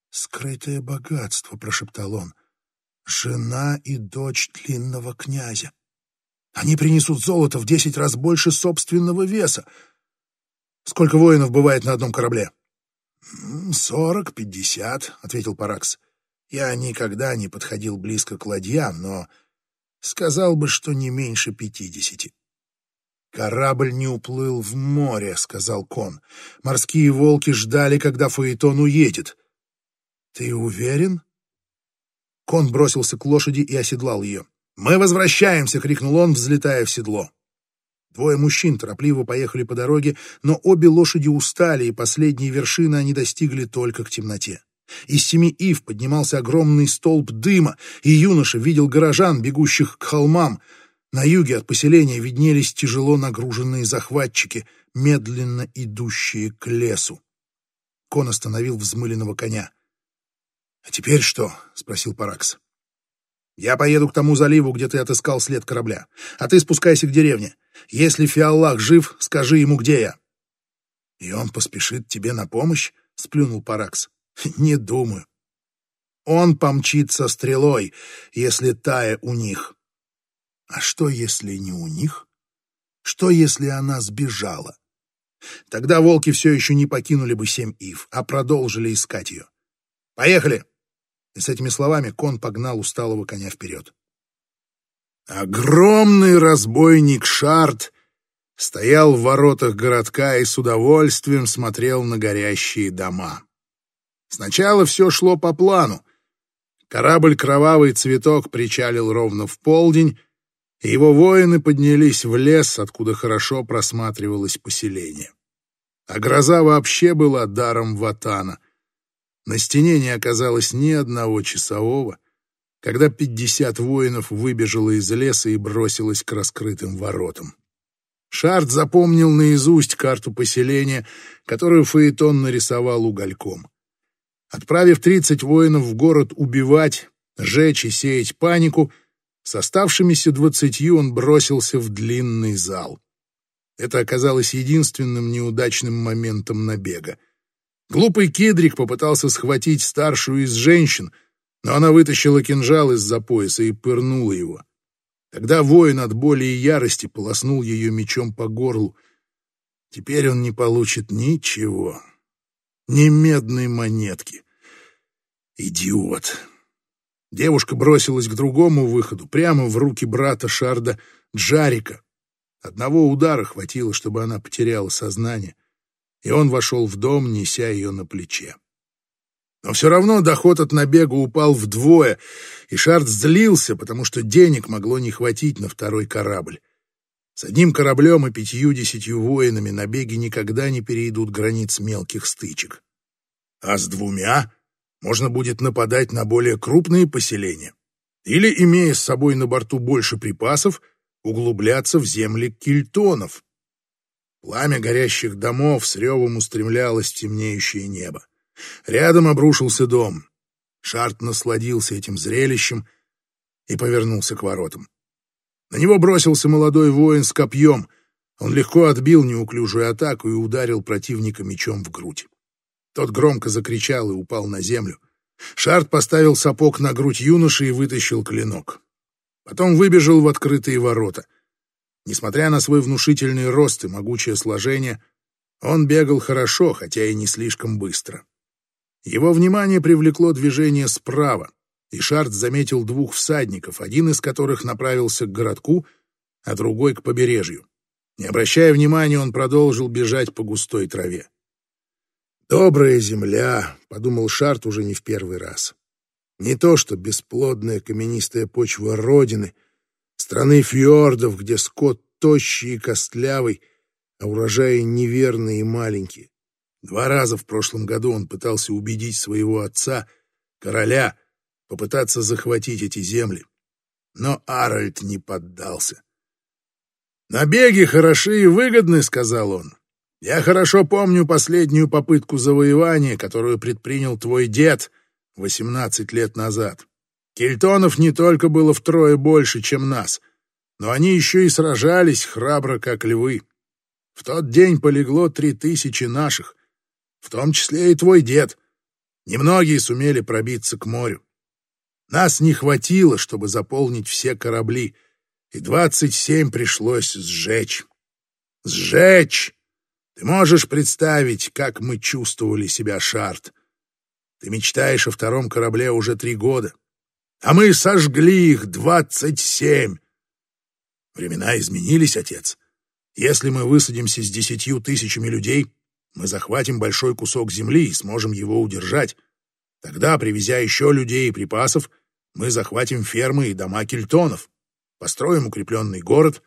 скрытое богатство», — прошептал он. «Жена и дочь длинного князя. Они принесут золото в десять раз больше собственного веса. Сколько воинов бывает на одном корабле?» «Сорок, пятьдесят», — ответил Паракс. «Я никогда не подходил близко к ладьям, но сказал бы, что не меньше пятидесяти». «Корабль не уплыл в море», — сказал Кон. «Морские волки ждали, когда Фаэтон уедет». «Ты уверен?» Кон бросился к лошади и оседлал ее. «Мы возвращаемся!» — крикнул он, взлетая в седло. Двое мужчин торопливо поехали по дороге, но обе лошади устали, и последние вершины они достигли только к темноте. Из семи ив поднимался огромный столб дыма, и юноша видел горожан, бегущих к холмам. На юге от поселения виднелись тяжело нагруженные захватчики, медленно идущие к лесу. Кон остановил взмыленного коня. — А теперь что? — спросил Паракс. — Я поеду к тому заливу, где ты отыскал след корабля, а ты спускайся к деревне. Если Фиаллах жив, скажи ему, где я. — И он поспешит тебе на помощь? — сплюнул Паракс. — Не думаю. Он помчится стрелой, если Тая у них. А что, если не у них? Что, если она сбежала? Тогда волки все еще не покинули бы семь ив, а продолжили искать ее. «Поехали!» И с этими словами кон погнал усталого коня вперед. Огромный разбойник Шарт стоял в воротах городка и с удовольствием смотрел на горящие дома. Сначала все шло по плану. Корабль «Кровавый цветок» причалил ровно в полдень, и его воины поднялись в лес, откуда хорошо просматривалось поселение. А гроза вообще была даром ватана. На стене не оказалось ни одного часового — когда пятьдесят воинов выбежало из леса и бросилось к раскрытым воротам. Шарт запомнил наизусть карту поселения, которую Фаэтон нарисовал угольком. Отправив тридцать воинов в город убивать, жечь и сеять панику, с оставшимися двадцатью он бросился в длинный зал. Это оказалось единственным неудачным моментом набега. Глупый Кедрик попытался схватить старшую из женщин — но она вытащила кинжал из-за пояса и пырнула его. Тогда воин от боли и ярости полоснул ее мечом по горлу. Теперь он не получит ничего, ни медной монетки. Идиот! Девушка бросилась к другому выходу, прямо в руки брата Шарда Джарика. Одного удара хватило, чтобы она потеряла сознание, и он вошел в дом, неся ее на плече. Но все равно доход от набега упал вдвое, и Шарт злился, потому что денег могло не хватить на второй корабль. С одним кораблем и пятью-десятью воинами набеги никогда не перейдут границ мелких стычек. А с двумя можно будет нападать на более крупные поселения. Или, имея с собой на борту больше припасов, углубляться в земли кильтонов. Пламя горящих домов с ревом устремлялось в темнеющее небо. Рядом обрушился дом. Шарт насладился этим зрелищем и повернулся к воротам. На него бросился молодой воин с копьем. Он легко отбил неуклюжую атаку и ударил противника мечом в грудь. Тот громко закричал и упал на землю. Шарт поставил сапог на грудь юноши и вытащил клинок. Потом выбежал в открытые ворота. Несмотря на свой внушительный рост и могучее сложение, он бегал хорошо, хотя и не слишком быстро. Его внимание привлекло движение справа, и Шарт заметил двух всадников, один из которых направился к городку, а другой — к побережью. Не обращая внимания, он продолжил бежать по густой траве. «Добрая земля», — подумал Шарт уже не в первый раз. «Не то что бесплодная каменистая почва Родины, страны фьордов, где скот тощий и костлявый, а урожаи неверные и маленькие. Два раза в прошлом году он пытался убедить своего отца, короля, попытаться захватить эти земли. Но Аральд не поддался. «Набеги хороши и выгодны», — сказал он. «Я хорошо помню последнюю попытку завоевания, которую предпринял твой дед восемнадцать лет назад. Кельтонов не только было втрое больше, чем нас, но они еще и сражались храбро, как львы. В тот день полегло три тысячи наших, в том числе и твой дед. Немногие сумели пробиться к морю. Нас не хватило, чтобы заполнить все корабли, и двадцать семь пришлось сжечь. Сжечь! Ты можешь представить, как мы чувствовали себя, Шарт? Ты мечтаешь о втором корабле уже три года, а мы сожгли их двадцать семь. Времена изменились, отец. Если мы высадимся с десятью тысячами людей, мы захватим большой кусок земли и сможем его удержать. Тогда, привезя еще людей и припасов, мы захватим фермы и дома кельтонов, построим укрепленный город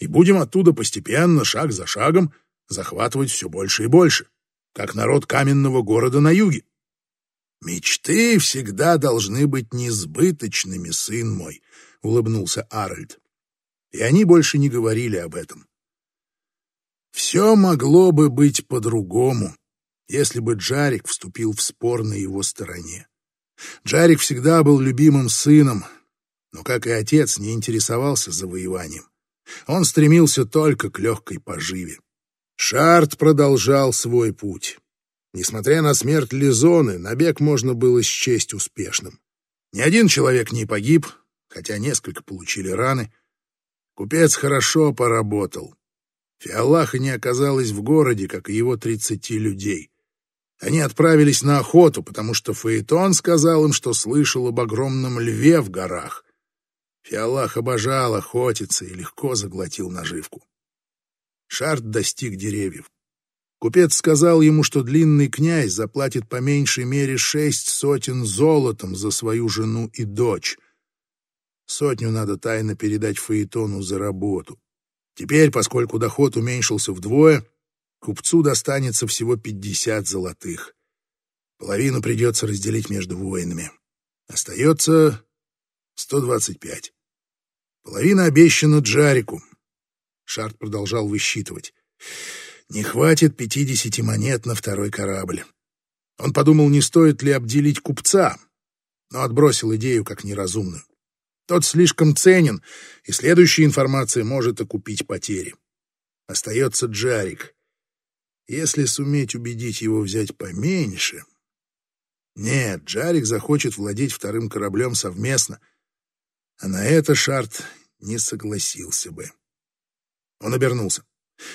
и будем оттуда постепенно, шаг за шагом, захватывать все больше и больше, как народ каменного города на юге. «Мечты всегда должны быть несбыточными, сын мой», — улыбнулся Аральд. И они больше не говорили об этом. Все могло бы быть по-другому, если бы Джарик вступил в спор на его стороне. Джарик всегда был любимым сыном, но, как и отец, не интересовался завоеванием. Он стремился только к легкой поживе. Шарт продолжал свой путь. Несмотря на смерть Лизоны, набег можно было счесть успешным. Ни один человек не погиб, хотя несколько получили раны. Купец хорошо поработал. Фиаллаха не оказалась в городе, как и его тридцати людей. Они отправились на охоту, потому что Фаэтон сказал им, что слышал об огромном льве в горах. Фиаллах обожал охотиться и легко заглотил наживку. Шарт достиг деревьев. Купец сказал ему, что длинный князь заплатит по меньшей мере шесть сотен золотом за свою жену и дочь. Сотню надо тайно передать Фаэтону за работу. Теперь, поскольку доход уменьшился вдвое, купцу достанется всего пятьдесят золотых. Половину придется разделить между воинами. Остается сто двадцать пять. Половина обещана Джарику. Шарт продолжал высчитывать. Не хватит пятидесяти монет на второй корабль. Он подумал, не стоит ли обделить купца, но отбросил идею как неразумную. Тот слишком ценен, и следующая информация может окупить потери. Остается Джарик. Если суметь убедить его взять поменьше... Нет, Джарик захочет владеть вторым кораблем совместно, а на это Шарт не согласился бы. Он обернулся.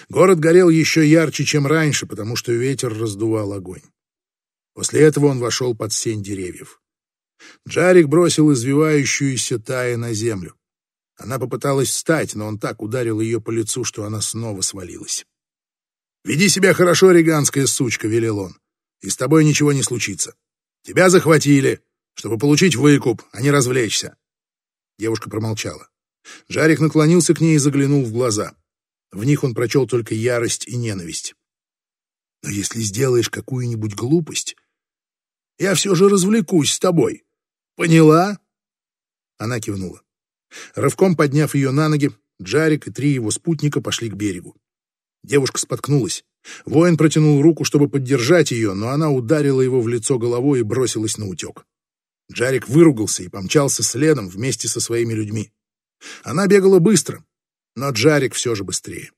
Город горел еще ярче, чем раньше, потому что ветер раздувал огонь. После этого он вошел под сень деревьев. Джарик бросил извивающуюся Тая на землю. Она попыталась встать, но он так ударил ее по лицу, что она снова свалилась. «Веди себя хорошо, риганская сучка», — велел он, — «и с тобой ничего не случится. Тебя захватили, чтобы получить выкуп, а не развлечься». Девушка промолчала. Джарик наклонился к ней и заглянул в глаза. В них он прочел только ярость и ненависть. «Но если сделаешь какую-нибудь глупость, я все же развлекусь с тобой. Поняла?» Она кивнула. Рывком подняв ее на ноги, Джарик и три его спутника пошли к берегу. Девушка споткнулась. Воин протянул руку, чтобы поддержать ее, но она ударила его в лицо головой и бросилась на утек. Джарик выругался и помчался следом вместе со своими людьми. Она бегала быстро, но Джарик все же быстрее.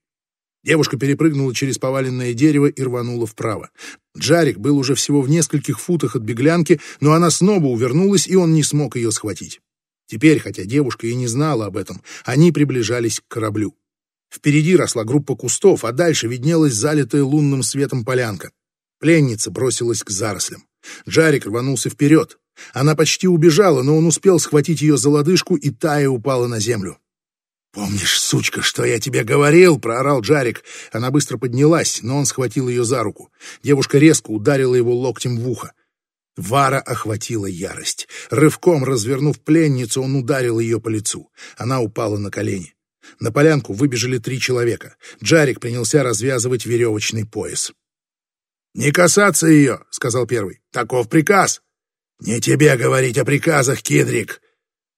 Девушка перепрыгнула через поваленное дерево и рванула вправо. Джарик был уже всего в нескольких футах от беглянки, но она снова увернулась, и он не смог ее схватить. Теперь, хотя девушка и не знала об этом, они приближались к кораблю. Впереди росла группа кустов, а дальше виднелась залитая лунным светом полянка. Пленница бросилась к зарослям. Джарик рванулся вперед. Она почти убежала, но он успел схватить ее за лодыжку, и Тая упала на землю. «Помнишь, сучка, что я тебе говорил?» — проорал Джарик. Она быстро поднялась, но он схватил ее за руку. Девушка резко ударила его локтем в ухо. Вара охватила ярость. Рывком развернув пленницу, он ударил ее по лицу. Она упала на колени. На полянку выбежали три человека. Джарик принялся развязывать веревочный пояс. «Не касаться ее!» — сказал первый. «Таков приказ!» «Не тебе говорить о приказах, Кидрик!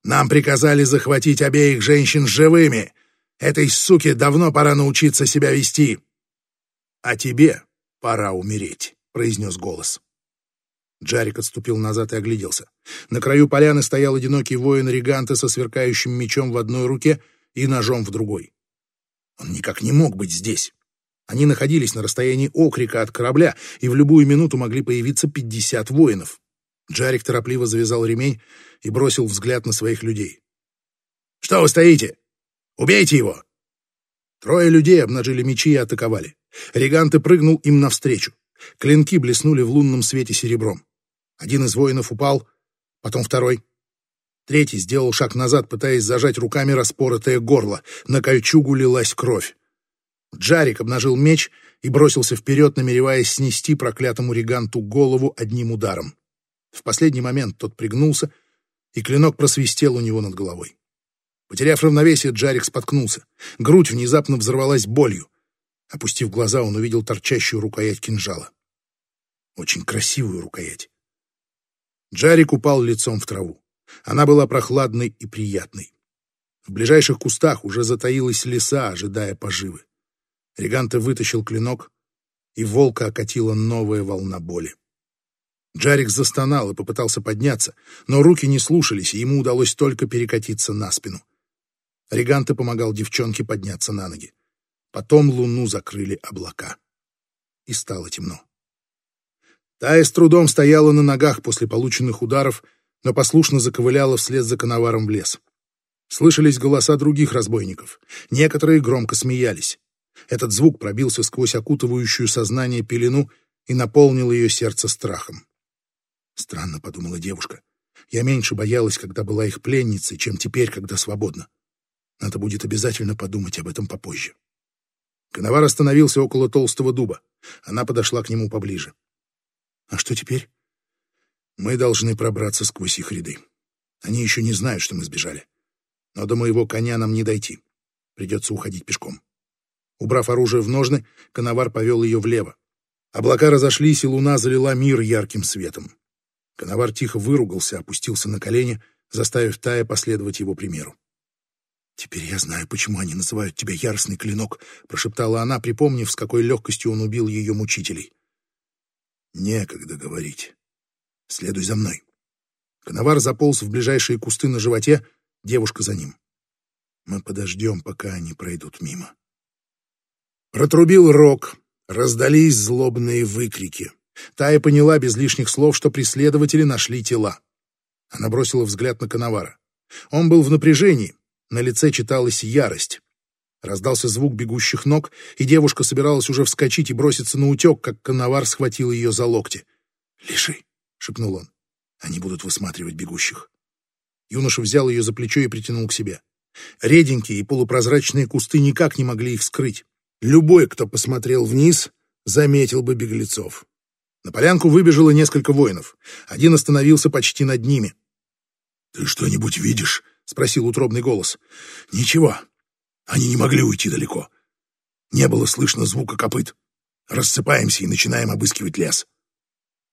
Нам приказали захватить обеих женщин живыми. Этой суке давно пора научиться себя вести. А тебе пора умереть, произнес голос. Джарик отступил назад и огляделся. На краю поляны стоял одинокий воин Риганта со сверкающим мечом в одной руке и ножом в другой. Он никак не мог быть здесь. Они находились на расстоянии окрика от корабля, и в любую минуту могли появиться пятьдесят воинов. Джарик торопливо завязал ремень и бросил взгляд на своих людей. «Что вы стоите? Убейте его!» Трое людей обнажили мечи и атаковали. Реганты прыгнул им навстречу. Клинки блеснули в лунном свете серебром. Один из воинов упал, потом второй. Третий сделал шаг назад, пытаясь зажать руками распоротое горло. На кольчугу лилась кровь. Джарик обнажил меч и бросился вперед, намереваясь снести проклятому реганту голову одним ударом. В последний момент тот пригнулся, и клинок просвистел у него над головой. Потеряв равновесие, Джарик споткнулся. Грудь внезапно взорвалась болью. Опустив глаза, он увидел торчащую рукоять кинжала. Очень красивую рукоять. Джарик упал лицом в траву. Она была прохладной и приятной. В ближайших кустах уже затаилась лиса, ожидая поживы. Реганте вытащил клинок, и волка окатила новая волна боли. Джарик застонал и попытался подняться, но руки не слушались, и ему удалось только перекатиться на спину. Реганте помогал девчонке подняться на ноги. Потом луну закрыли облака. И стало темно. Тая с трудом стояла на ногах после полученных ударов, но послушно заковыляла вслед за коноваром в лес. Слышались голоса других разбойников. Некоторые громко смеялись. Этот звук пробился сквозь окутывающую сознание пелену и наполнил ее сердце страхом. Странно, подумала девушка. Я меньше боялась, когда была их пленницей, чем теперь, когда свободна. Надо будет обязательно подумать об этом попозже. Коновар остановился около толстого дуба. Она подошла к нему поближе. А что теперь? Мы должны пробраться сквозь их ряды. Они еще не знают, что мы сбежали. Но до моего коня нам не дойти. Придется уходить пешком. Убрав оружие в ножны, коновар повел ее влево. Облака разошлись, и луна залила мир ярким светом. Коновар тихо выругался, опустился на колени, заставив Тая последовать его примеру. «Теперь я знаю, почему они называют тебя Яростный Клинок», — прошептала она, припомнив, с какой легкостью он убил ее мучителей. «Некогда говорить. Следуй за мной». Коновар заполз в ближайшие кусты на животе, девушка за ним. Мы подождем, пока они пройдут мимо. Протрубил рог, раздались злобные выкрики. Тая поняла без лишних слов, что преследователи нашли тела. Она бросила взгляд на Коновара. Он был в напряжении, на лице читалась ярость. Раздался звук бегущих ног, и девушка собиралась уже вскочить и броситься на утек, как Коновар схватил ее за локти. «Лежи», — шепнул он. «Они будут высматривать бегущих». Юноша взял ее за плечо и притянул к себе. Реденькие и полупрозрачные кусты никак не могли их скрыть. Любой, кто посмотрел вниз, заметил бы беглецов. На полянку выбежало несколько воинов. Один остановился почти над ними. «Ты что-нибудь видишь?» — спросил утробный голос. «Ничего. Они не могли уйти далеко. Не было слышно звука копыт. Рассыпаемся и начинаем обыскивать лес».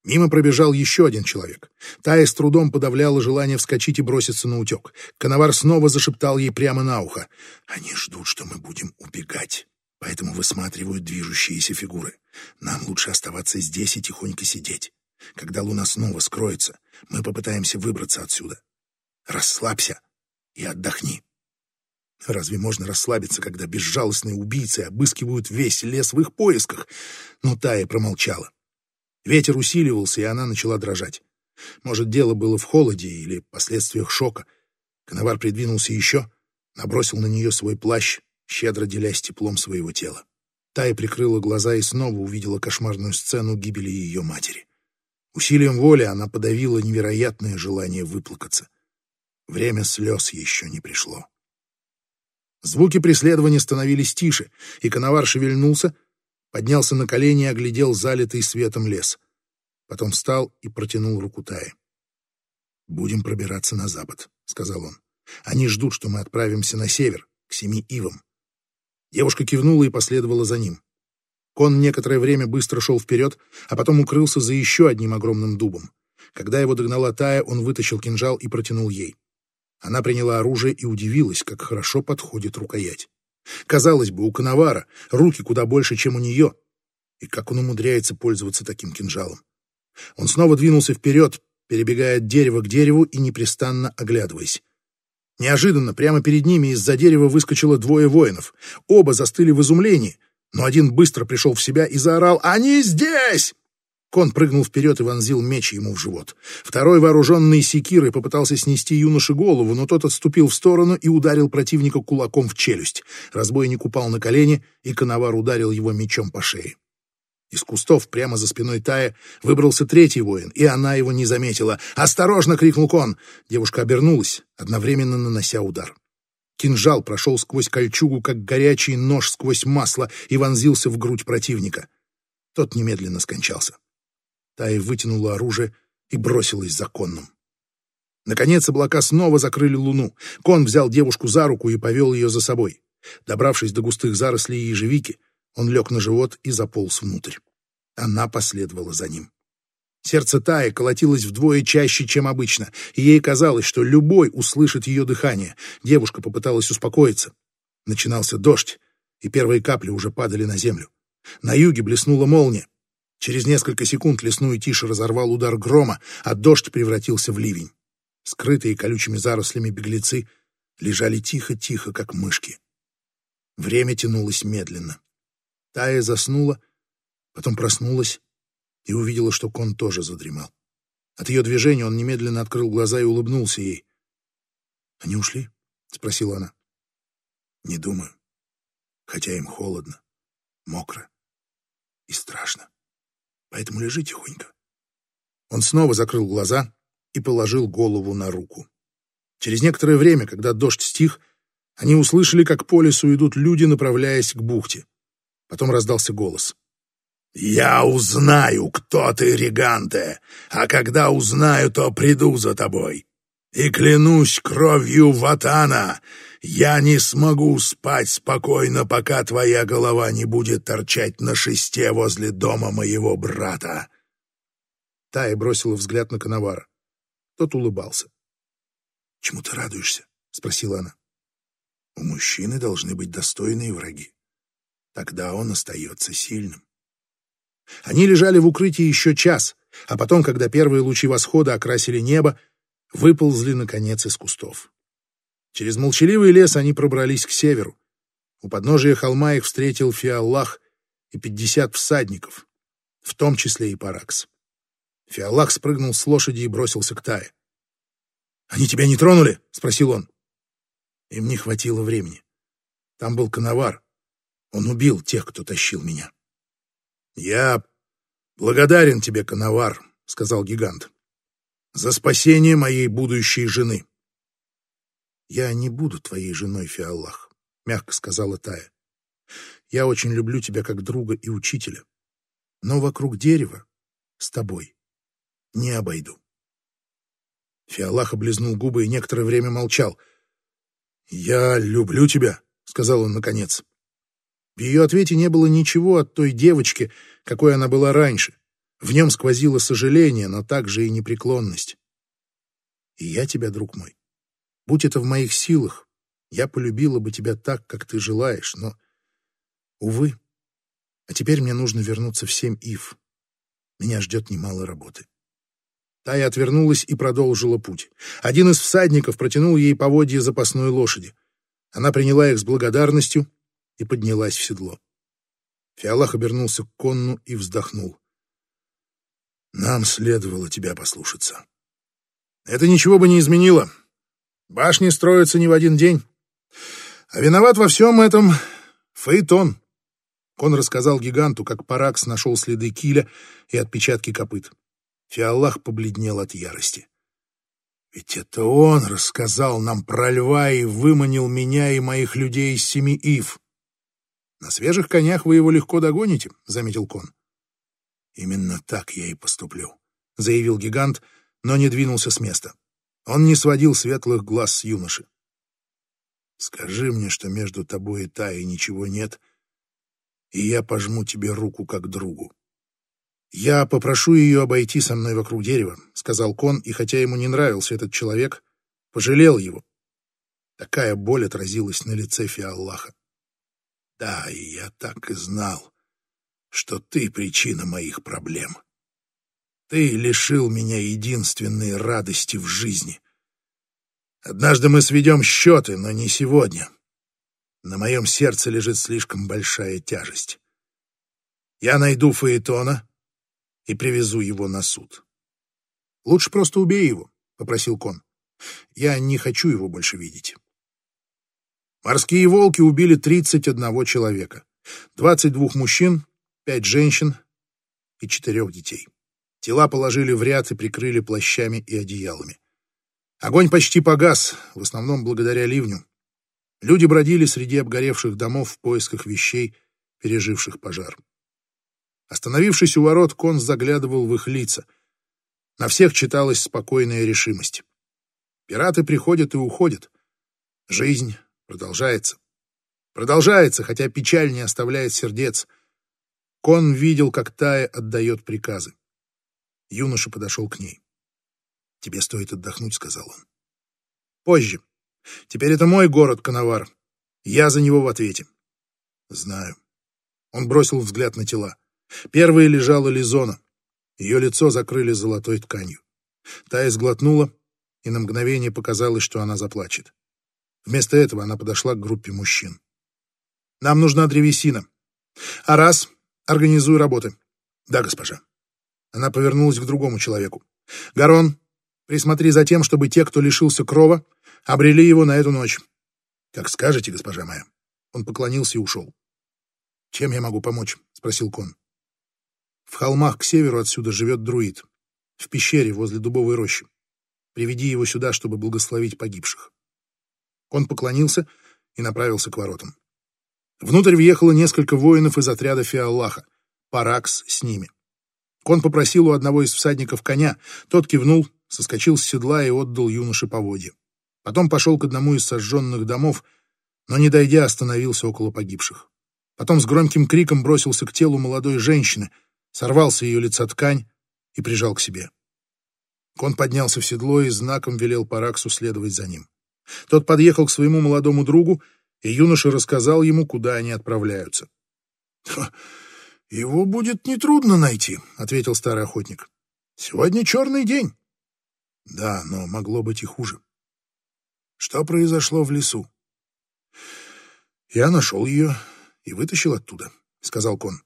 Мимо пробежал еще один человек. Тая с трудом подавляла желание вскочить и броситься на утек. Коновар снова зашептал ей прямо на ухо. «Они ждут, что мы будем убегать поэтому высматривают движущиеся фигуры. Нам лучше оставаться здесь и тихонько сидеть. Когда луна снова скроется, мы попытаемся выбраться отсюда. Расслабься и отдохни. Разве можно расслабиться, когда безжалостные убийцы обыскивают весь лес в их поисках? Но Тая промолчала. Ветер усиливался, и она начала дрожать. Может, дело было в холоде или последствиях шока. Коновар придвинулся еще, набросил на нее свой плащ, щедро делясь теплом своего тела. Тая прикрыла глаза и снова увидела кошмарную сцену гибели ее матери. Усилием воли она подавила невероятное желание выплакаться. Время слез еще не пришло. Звуки преследования становились тише, и коновар шевельнулся, поднялся на колени и оглядел залитый светом лес. Потом встал и протянул руку Тае. «Будем пробираться на запад», — сказал он. «Они ждут, что мы отправимся на север, к семи ивам». Девушка кивнула и последовала за ним. Кон некоторое время быстро шел вперед, а потом укрылся за еще одним огромным дубом. Когда его догнала Тая, он вытащил кинжал и протянул ей. Она приняла оружие и удивилась, как хорошо подходит рукоять. Казалось бы, у Коновара руки куда больше, чем у нее. И как он умудряется пользоваться таким кинжалом? Он снова двинулся вперед, перебегая от дерева к дереву и непрестанно оглядываясь. Неожиданно прямо перед ними из-за дерева выскочило двое воинов. Оба застыли в изумлении, но один быстро пришел в себя и заорал «Они здесь!» Кон прыгнул вперед и вонзил меч ему в живот. Второй, вооруженный секирой, попытался снести юноше голову, но тот отступил в сторону и ударил противника кулаком в челюсть. Разбойник упал на колени, и коновар ударил его мечом по шее. Из кустов прямо за спиной Тая выбрался третий воин, и она его не заметила. «Осторожно!» — крикнул Кон. Девушка обернулась, одновременно нанося удар. Кинжал прошел сквозь кольчугу, как горячий нож сквозь масло, и вонзился в грудь противника. Тот немедленно скончался. Тая вытянула оружие и бросилась за конным. Наконец облака снова закрыли луну. Кон взял девушку за руку и повел ее за собой. Добравшись до густых зарослей ежевики, он лег на живот и заполз внутрь. Она последовала за ним. Сердце Таи колотилось вдвое чаще, чем обычно, и ей казалось, что любой услышит ее дыхание. Девушка попыталась успокоиться. Начинался дождь, и первые капли уже падали на землю. На юге блеснула молния. Через несколько секунд лесную тишь разорвал удар грома, а дождь превратился в ливень. Скрытые колючими зарослями беглецы лежали тихо-тихо, как мышки. Время тянулось медленно. Тая заснула, потом проснулась и увидела, что кон тоже задремал. От ее движения он немедленно открыл глаза и улыбнулся ей. «Они ушли?» — спросила она. «Не думаю. Хотя им холодно, мокро и страшно. Поэтому лежи тихонько». Он снова закрыл глаза и положил голову на руку. Через некоторое время, когда дождь стих, они услышали, как по лесу идут люди, направляясь к бухте. Потом раздался голос. «Я узнаю, кто ты, Реганте, а когда узнаю, то приду за тобой. И клянусь кровью Ватана, я не смогу спать спокойно, пока твоя голова не будет торчать на шесте возле дома моего брата». Тая бросила взгляд на Коновара. Тот улыбался. «Чему ты радуешься?» — спросила она. «У мужчины должны быть достойные враги. Тогда он остается сильным. Они лежали в укрытии еще час, а потом, когда первые лучи восхода окрасили небо, выползли, наконец, из кустов. Через молчаливый лес они пробрались к северу. У подножия холма их встретил Фиаллах и пятьдесят всадников, в том числе и Паракс. Фиаллах спрыгнул с лошади и бросился к Тае. «Они тебя не тронули?» — спросил он. Им не хватило времени. Там был коновар. Он убил тех, кто тащил меня. «Я благодарен тебе, коновар», — сказал гигант, — «за спасение моей будущей жены». «Я не буду твоей женой, Фиаллах», — мягко сказала Тая. «Я очень люблю тебя как друга и учителя, но вокруг дерева с тобой не обойду». Фиаллах облизнул губы и некоторое время молчал. «Я люблю тебя», — сказал он наконец. В ее ответе не было ничего от той девочки, какой она была раньше. В нем сквозило сожаление, но также и непреклонность. И я тебя, друг мой, будь это в моих силах, я полюбила бы тебя так, как ты желаешь, но, увы, а теперь мне нужно вернуться в семь ив. Меня ждет немало работы. Тая отвернулась и продолжила путь. Один из всадников протянул ей поводья запасной лошади. Она приняла их с благодарностью и поднялась в седло. Фиалах обернулся к конну и вздохнул. «Нам следовало тебя послушаться». «Это ничего бы не изменило. Башни строятся не в один день. А виноват во всем этом Фейтон». Кон рассказал гиганту, как Паракс нашел следы киля и отпечатки копыт. Фиаллах побледнел от ярости. Ведь это он рассказал нам про льва и выманил меня и моих людей из семи ив. На свежих конях вы его легко догоните, — заметил Кон. Именно так я и поступлю, — заявил гигант, но не двинулся с места. Он не сводил светлых глаз с юноши. Скажи мне, что между тобой и Таей ничего нет, и я пожму тебе руку как другу. «Я попрошу ее обойти со мной вокруг дерева», — сказал Кон, и хотя ему не нравился этот человек, пожалел его. Такая боль отразилась на лице Фиаллаха. «Да, и я так и знал, что ты причина моих проблем. Ты лишил меня единственной радости в жизни. Однажды мы сведем счеты, но не сегодня. На моем сердце лежит слишком большая тяжесть. Я найду Фаэтона» и привезу его на суд. «Лучше просто убей его», — попросил Кон. «Я не хочу его больше видеть». Морские волки убили 31 человека, 22 мужчин, 5 женщин и 4 детей. Тела положили в ряд и прикрыли плащами и одеялами. Огонь почти погас, в основном благодаря ливню. Люди бродили среди обгоревших домов в поисках вещей, переживших пожар. Остановившись у ворот, Кон заглядывал в их лица. На всех читалась спокойная решимость. Пираты приходят и уходят. Жизнь продолжается. Продолжается, хотя печаль не оставляет сердец. Кон видел, как Тая отдает приказы. Юноша подошел к ней. «Тебе стоит отдохнуть», — сказал он. «Позже. Теперь это мой город, Коновар. Я за него в ответе». «Знаю». Он бросил взгляд на тела. Первой лежала Лизона. Ее лицо закрыли золотой тканью. Тая сглотнула, и на мгновение показалось, что она заплачет. Вместо этого она подошла к группе мужчин. «Нам нужна древесина. А раз, организуй работы». «Да, госпожа». Она повернулась к другому человеку. «Гарон, присмотри за тем, чтобы те, кто лишился крова, обрели его на эту ночь». «Как скажете, госпожа моя». Он поклонился и ушел. «Чем я могу помочь?» — спросил Кон. В холмах к северу отсюда живет друид. В пещере возле дубовой рощи. Приведи его сюда, чтобы благословить погибших. Он поклонился и направился к воротам. Внутрь въехало несколько воинов из отряда Фиаллаха. Паракс с ними. Кон попросил у одного из всадников коня. Тот кивнул, соскочил с седла и отдал юноше поводья. Потом пошел к одному из сожженных домов, но, не дойдя, остановился около погибших. Потом с громким криком бросился к телу молодой женщины — сорвал с ее лица ткань и прижал к себе. Кон поднялся в седло и знаком велел Параксу следовать за ним. Тот подъехал к своему молодому другу, и юноша рассказал ему, куда они отправляются. — Его будет нетрудно найти, — ответил старый охотник. — Сегодня черный день. — Да, но могло быть и хуже. Что произошло в лесу? — Я нашел ее и вытащил оттуда, — сказал Кон.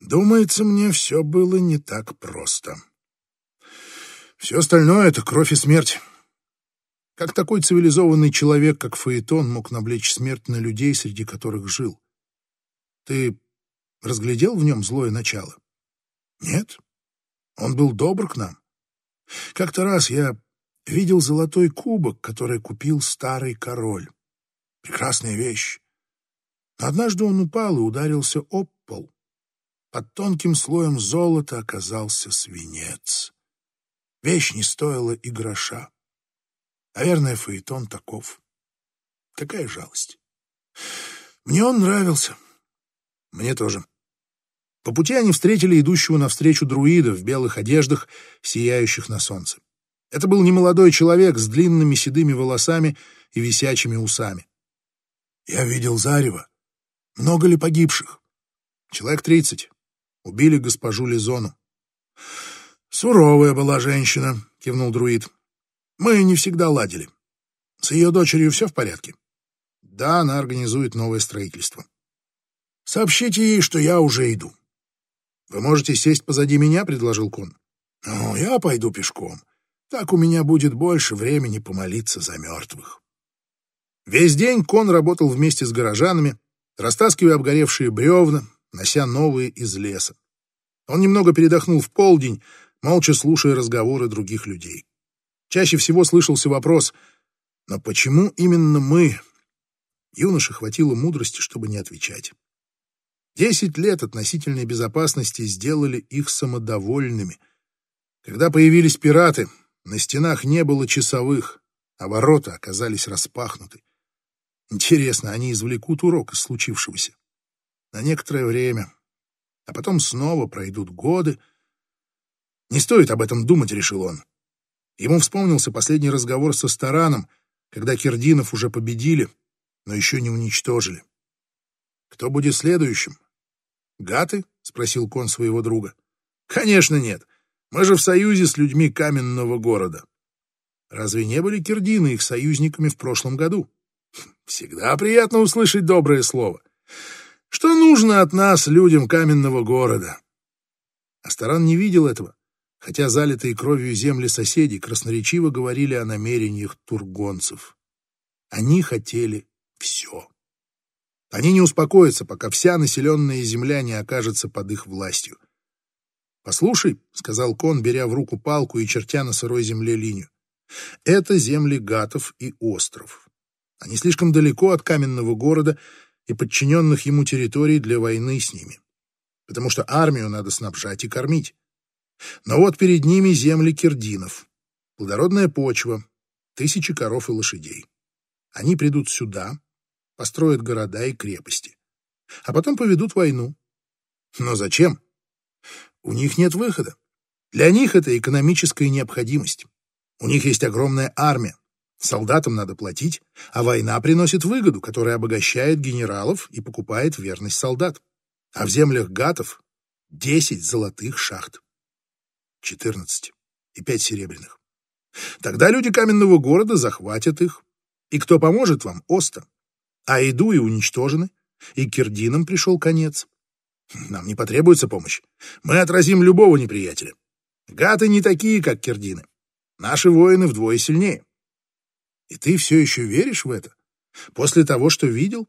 Думается, мне все было не так просто. Все остальное — это кровь и смерть. Как такой цивилизованный человек, как Фаэтон, мог навлечь смерть на людей, среди которых жил? Ты разглядел в нем злое начало? Нет. Он был добр к нам. Как-то раз я видел золотой кубок, который купил старый король. Прекрасная вещь. Однажды он упал и ударился об пол. Под тонким слоем золота оказался свинец. Вещь не стоила и гроша. Наверное, Фаэтон таков. Какая жалость. Мне он нравился. Мне тоже. По пути они встретили идущего навстречу друида в белых одеждах, сияющих на солнце. Это был немолодой человек с длинными седыми волосами и висячими усами. Я видел зарево. Много ли погибших? Человек тридцать. Убили госпожу Лизону. «Суровая была женщина», — кивнул друид. «Мы не всегда ладили. С ее дочерью все в порядке?» «Да, она организует новое строительство». «Сообщите ей, что я уже иду». «Вы можете сесть позади меня», — предложил Кон. «Ну, я пойду пешком. Так у меня будет больше времени помолиться за мертвых». Весь день Кон работал вместе с горожанами, растаскивая обгоревшие бревна, нося новые из леса. Он немного передохнул в полдень, молча слушая разговоры других людей. Чаще всего слышался вопрос «Но почему именно мы?» Юноше хватило мудрости, чтобы не отвечать. Десять лет относительной безопасности сделали их самодовольными. Когда появились пираты, на стенах не было часовых, а ворота оказались распахнуты. Интересно, они извлекут урок из случившегося. На некоторое время. А потом снова пройдут годы. Не стоит об этом думать, решил он. Ему вспомнился последний разговор со Стараном, когда Кирдинов уже победили, но еще не уничтожили. Кто будет следующим? Гаты? спросил кон своего друга. Конечно, нет. Мы же в союзе с людьми каменного города. Разве не были кирдины их союзниками в прошлом году? Всегда приятно услышать доброе слово. Что нужно от нас, людям каменного города? Астаран не видел этого, хотя залитые кровью земли соседей красноречиво говорили о намерениях тургонцев. Они хотели все. Они не успокоятся, пока вся населенная земля не окажется под их властью. «Послушай», — сказал Кон, беря в руку палку и чертя на сырой земле линию, — «это земли гатов и остров. Они слишком далеко от каменного города и подчиненных ему территорий для войны с ними, потому что армию надо снабжать и кормить. Но вот перед ними земли кирдинов, плодородная почва, тысячи коров и лошадей. Они придут сюда, построят города и крепости, а потом поведут войну. Но зачем? У них нет выхода. Для них это экономическая необходимость. У них есть огромная армия. Солдатам надо платить, а война приносит выгоду, которая обогащает генералов и покупает верность солдат. А в землях гатов 10 золотых шахт. 14 и 5 серебряных. Тогда люди каменного города захватят их. И кто поможет вам? Оста. А иду и уничтожены, и кирдинам пришел конец. Нам не потребуется помощь. Мы отразим любого неприятеля. Гаты не такие, как кирдины. Наши воины вдвое сильнее. И ты все еще веришь в это? После того, что видел?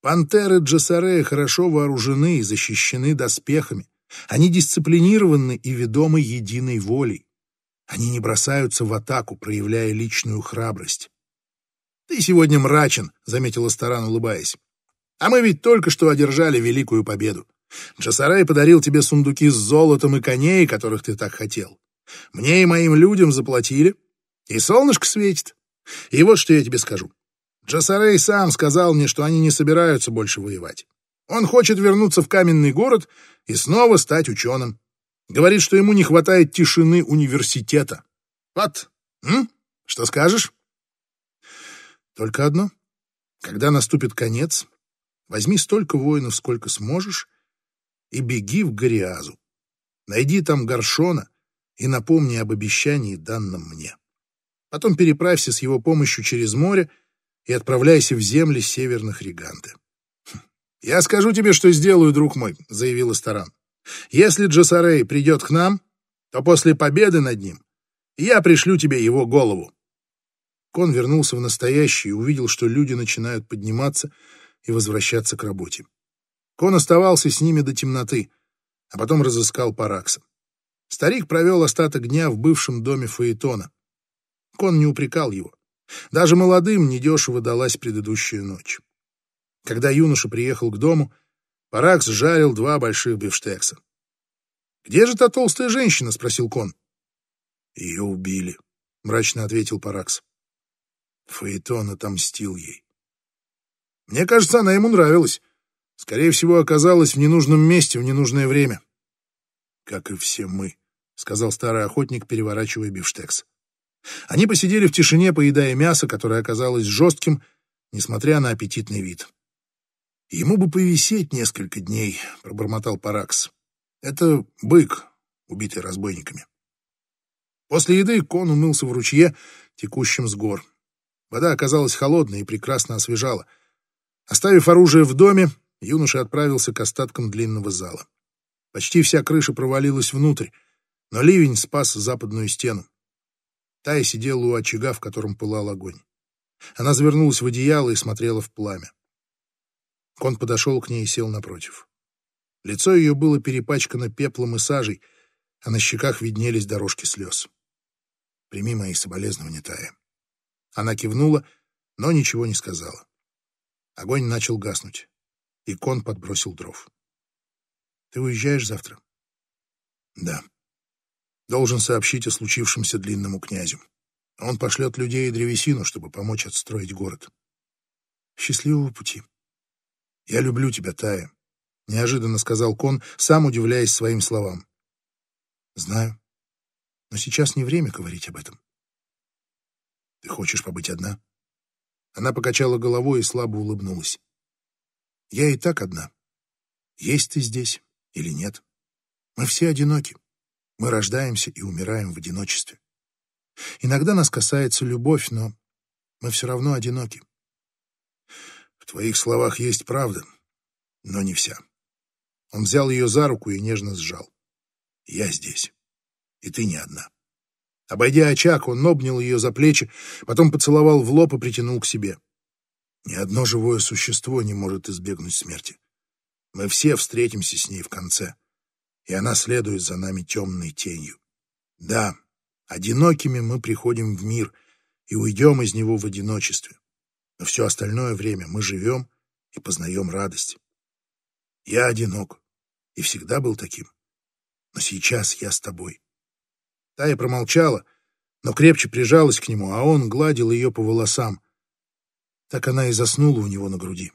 Пантеры Джасарея хорошо вооружены и защищены доспехами. Они дисциплинированы и ведомы единой волей. Они не бросаются в атаку, проявляя личную храбрость. «Ты сегодня мрачен», — заметила Старан, улыбаясь. «А мы ведь только что одержали великую победу. Джасарай подарил тебе сундуки с золотом и коней, которых ты так хотел. Мне и моим людям заплатили, и солнышко светит. И вот что я тебе скажу. Джасарей сам сказал мне, что они не собираются больше воевать. Он хочет вернуться в каменный город и снова стать ученым. Говорит, что ему не хватает тишины университета. Вот, м? что скажешь? Только одно. Когда наступит конец, возьми столько воинов, сколько сможешь, и беги в Гориазу. Найди там Горшона и напомни об обещании, данном мне. Потом переправься с его помощью через море и отправляйся в земли северных Риганты. «Хм, «Я скажу тебе, что сделаю, друг мой», — заявил Истаран. «Если Джасарей придет к нам, то после победы над ним я пришлю тебе его голову». Кон вернулся в настоящее и увидел, что люди начинают подниматься и возвращаться к работе. Кон оставался с ними до темноты, а потом разыскал Паракса. Старик провел остаток дня в бывшем доме Фаэтона. Кон не упрекал его. Даже молодым недешево далась предыдущая ночь. Когда юноша приехал к дому, Паракс жарил два больших бифштекса. «Где же та толстая женщина?» — спросил Кон. «Ее убили», — мрачно ответил Паракс. Фаэтон отомстил ей. Мне кажется, она ему нравилась. Скорее всего, оказалась в ненужном месте в ненужное время. Как и все мы, сказал старый охотник, переворачивая бифштекс. Они посидели в тишине, поедая мясо, которое оказалось жестким, несмотря на аппетитный вид. Ему бы повисеть несколько дней, пробормотал Паракс. Это бык, убитый разбойниками. После еды Кон умылся в ручье, текущем с гор. Вода оказалась холодной и прекрасно освежала. Оставив оружие в доме, юноша отправился к остаткам длинного зала. Почти вся крыша провалилась внутрь, но ливень спас западную стену. Тая сидела у очага, в котором пылал огонь. Она завернулась в одеяло и смотрела в пламя. Кон подошел к ней и сел напротив. Лицо ее было перепачкано пеплом и сажей, а на щеках виднелись дорожки слез. Прими мои соболезнования, Тая. Она кивнула, но ничего не сказала. Огонь начал гаснуть, и кон подбросил дров. Ты уезжаешь завтра? Да. Должен сообщить о случившемся длинному князю. Он пошлет людей и древесину, чтобы помочь отстроить город. Счастливого пути. Я люблю тебя, Тая, — неожиданно сказал Кон, сам удивляясь своим словам. Знаю, но сейчас не время говорить об этом. Ты хочешь побыть одна? Она покачала головой и слабо улыбнулась. Я и так одна. Есть ты здесь или нет? Мы все одиноки. Мы рождаемся и умираем в одиночестве. Иногда нас касается любовь, но мы все равно одиноки. В твоих словах есть правда, но не вся. Он взял ее за руку и нежно сжал. Я здесь, и ты не одна. Обойдя очаг, он обнял ее за плечи, потом поцеловал в лоб и притянул к себе. Ни одно живое существо не может избегнуть смерти. Мы все встретимся с ней в конце, и она следует за нами темной тенью. Да, одинокими мы приходим в мир и уйдем из него в одиночестве но все остальное время мы живем и познаем радость. Я одинок и всегда был таким, но сейчас я с тобой. Тая промолчала, но крепче прижалась к нему, а он гладил ее по волосам. Так она и заснула у него на груди.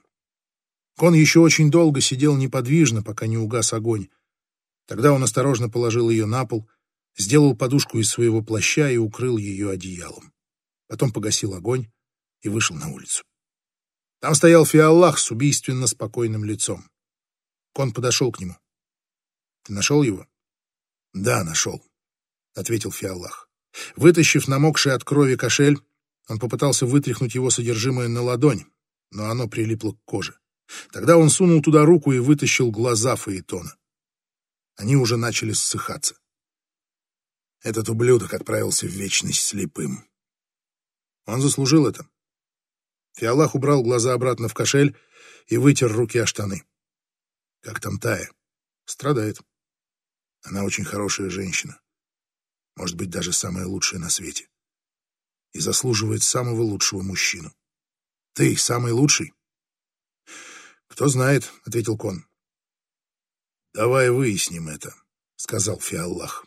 Кон еще очень долго сидел неподвижно, пока не угас огонь. Тогда он осторожно положил ее на пол, сделал подушку из своего плаща и укрыл ее одеялом. Потом погасил огонь, и вышел на улицу. Там стоял Фиаллах с убийственно спокойным лицом. Кон подошел к нему. «Ты нашел его?» «Да, нашел», — ответил Фиаллах. Вытащив намокший от крови кошель, он попытался вытряхнуть его содержимое на ладонь, но оно прилипло к коже. Тогда он сунул туда руку и вытащил глаза Фаэтона. Они уже начали ссыхаться. Этот ублюдок отправился в вечность слепым. Он заслужил это. Фиалах убрал глаза обратно в кошель и вытер руки о штаны. Как там Тая? Страдает. Она очень хорошая женщина. Может быть, даже самая лучшая на свете. И заслуживает самого лучшего мужчину. Ты самый лучший? Кто знает, — ответил Кон. Давай выясним это, — сказал Фиаллах.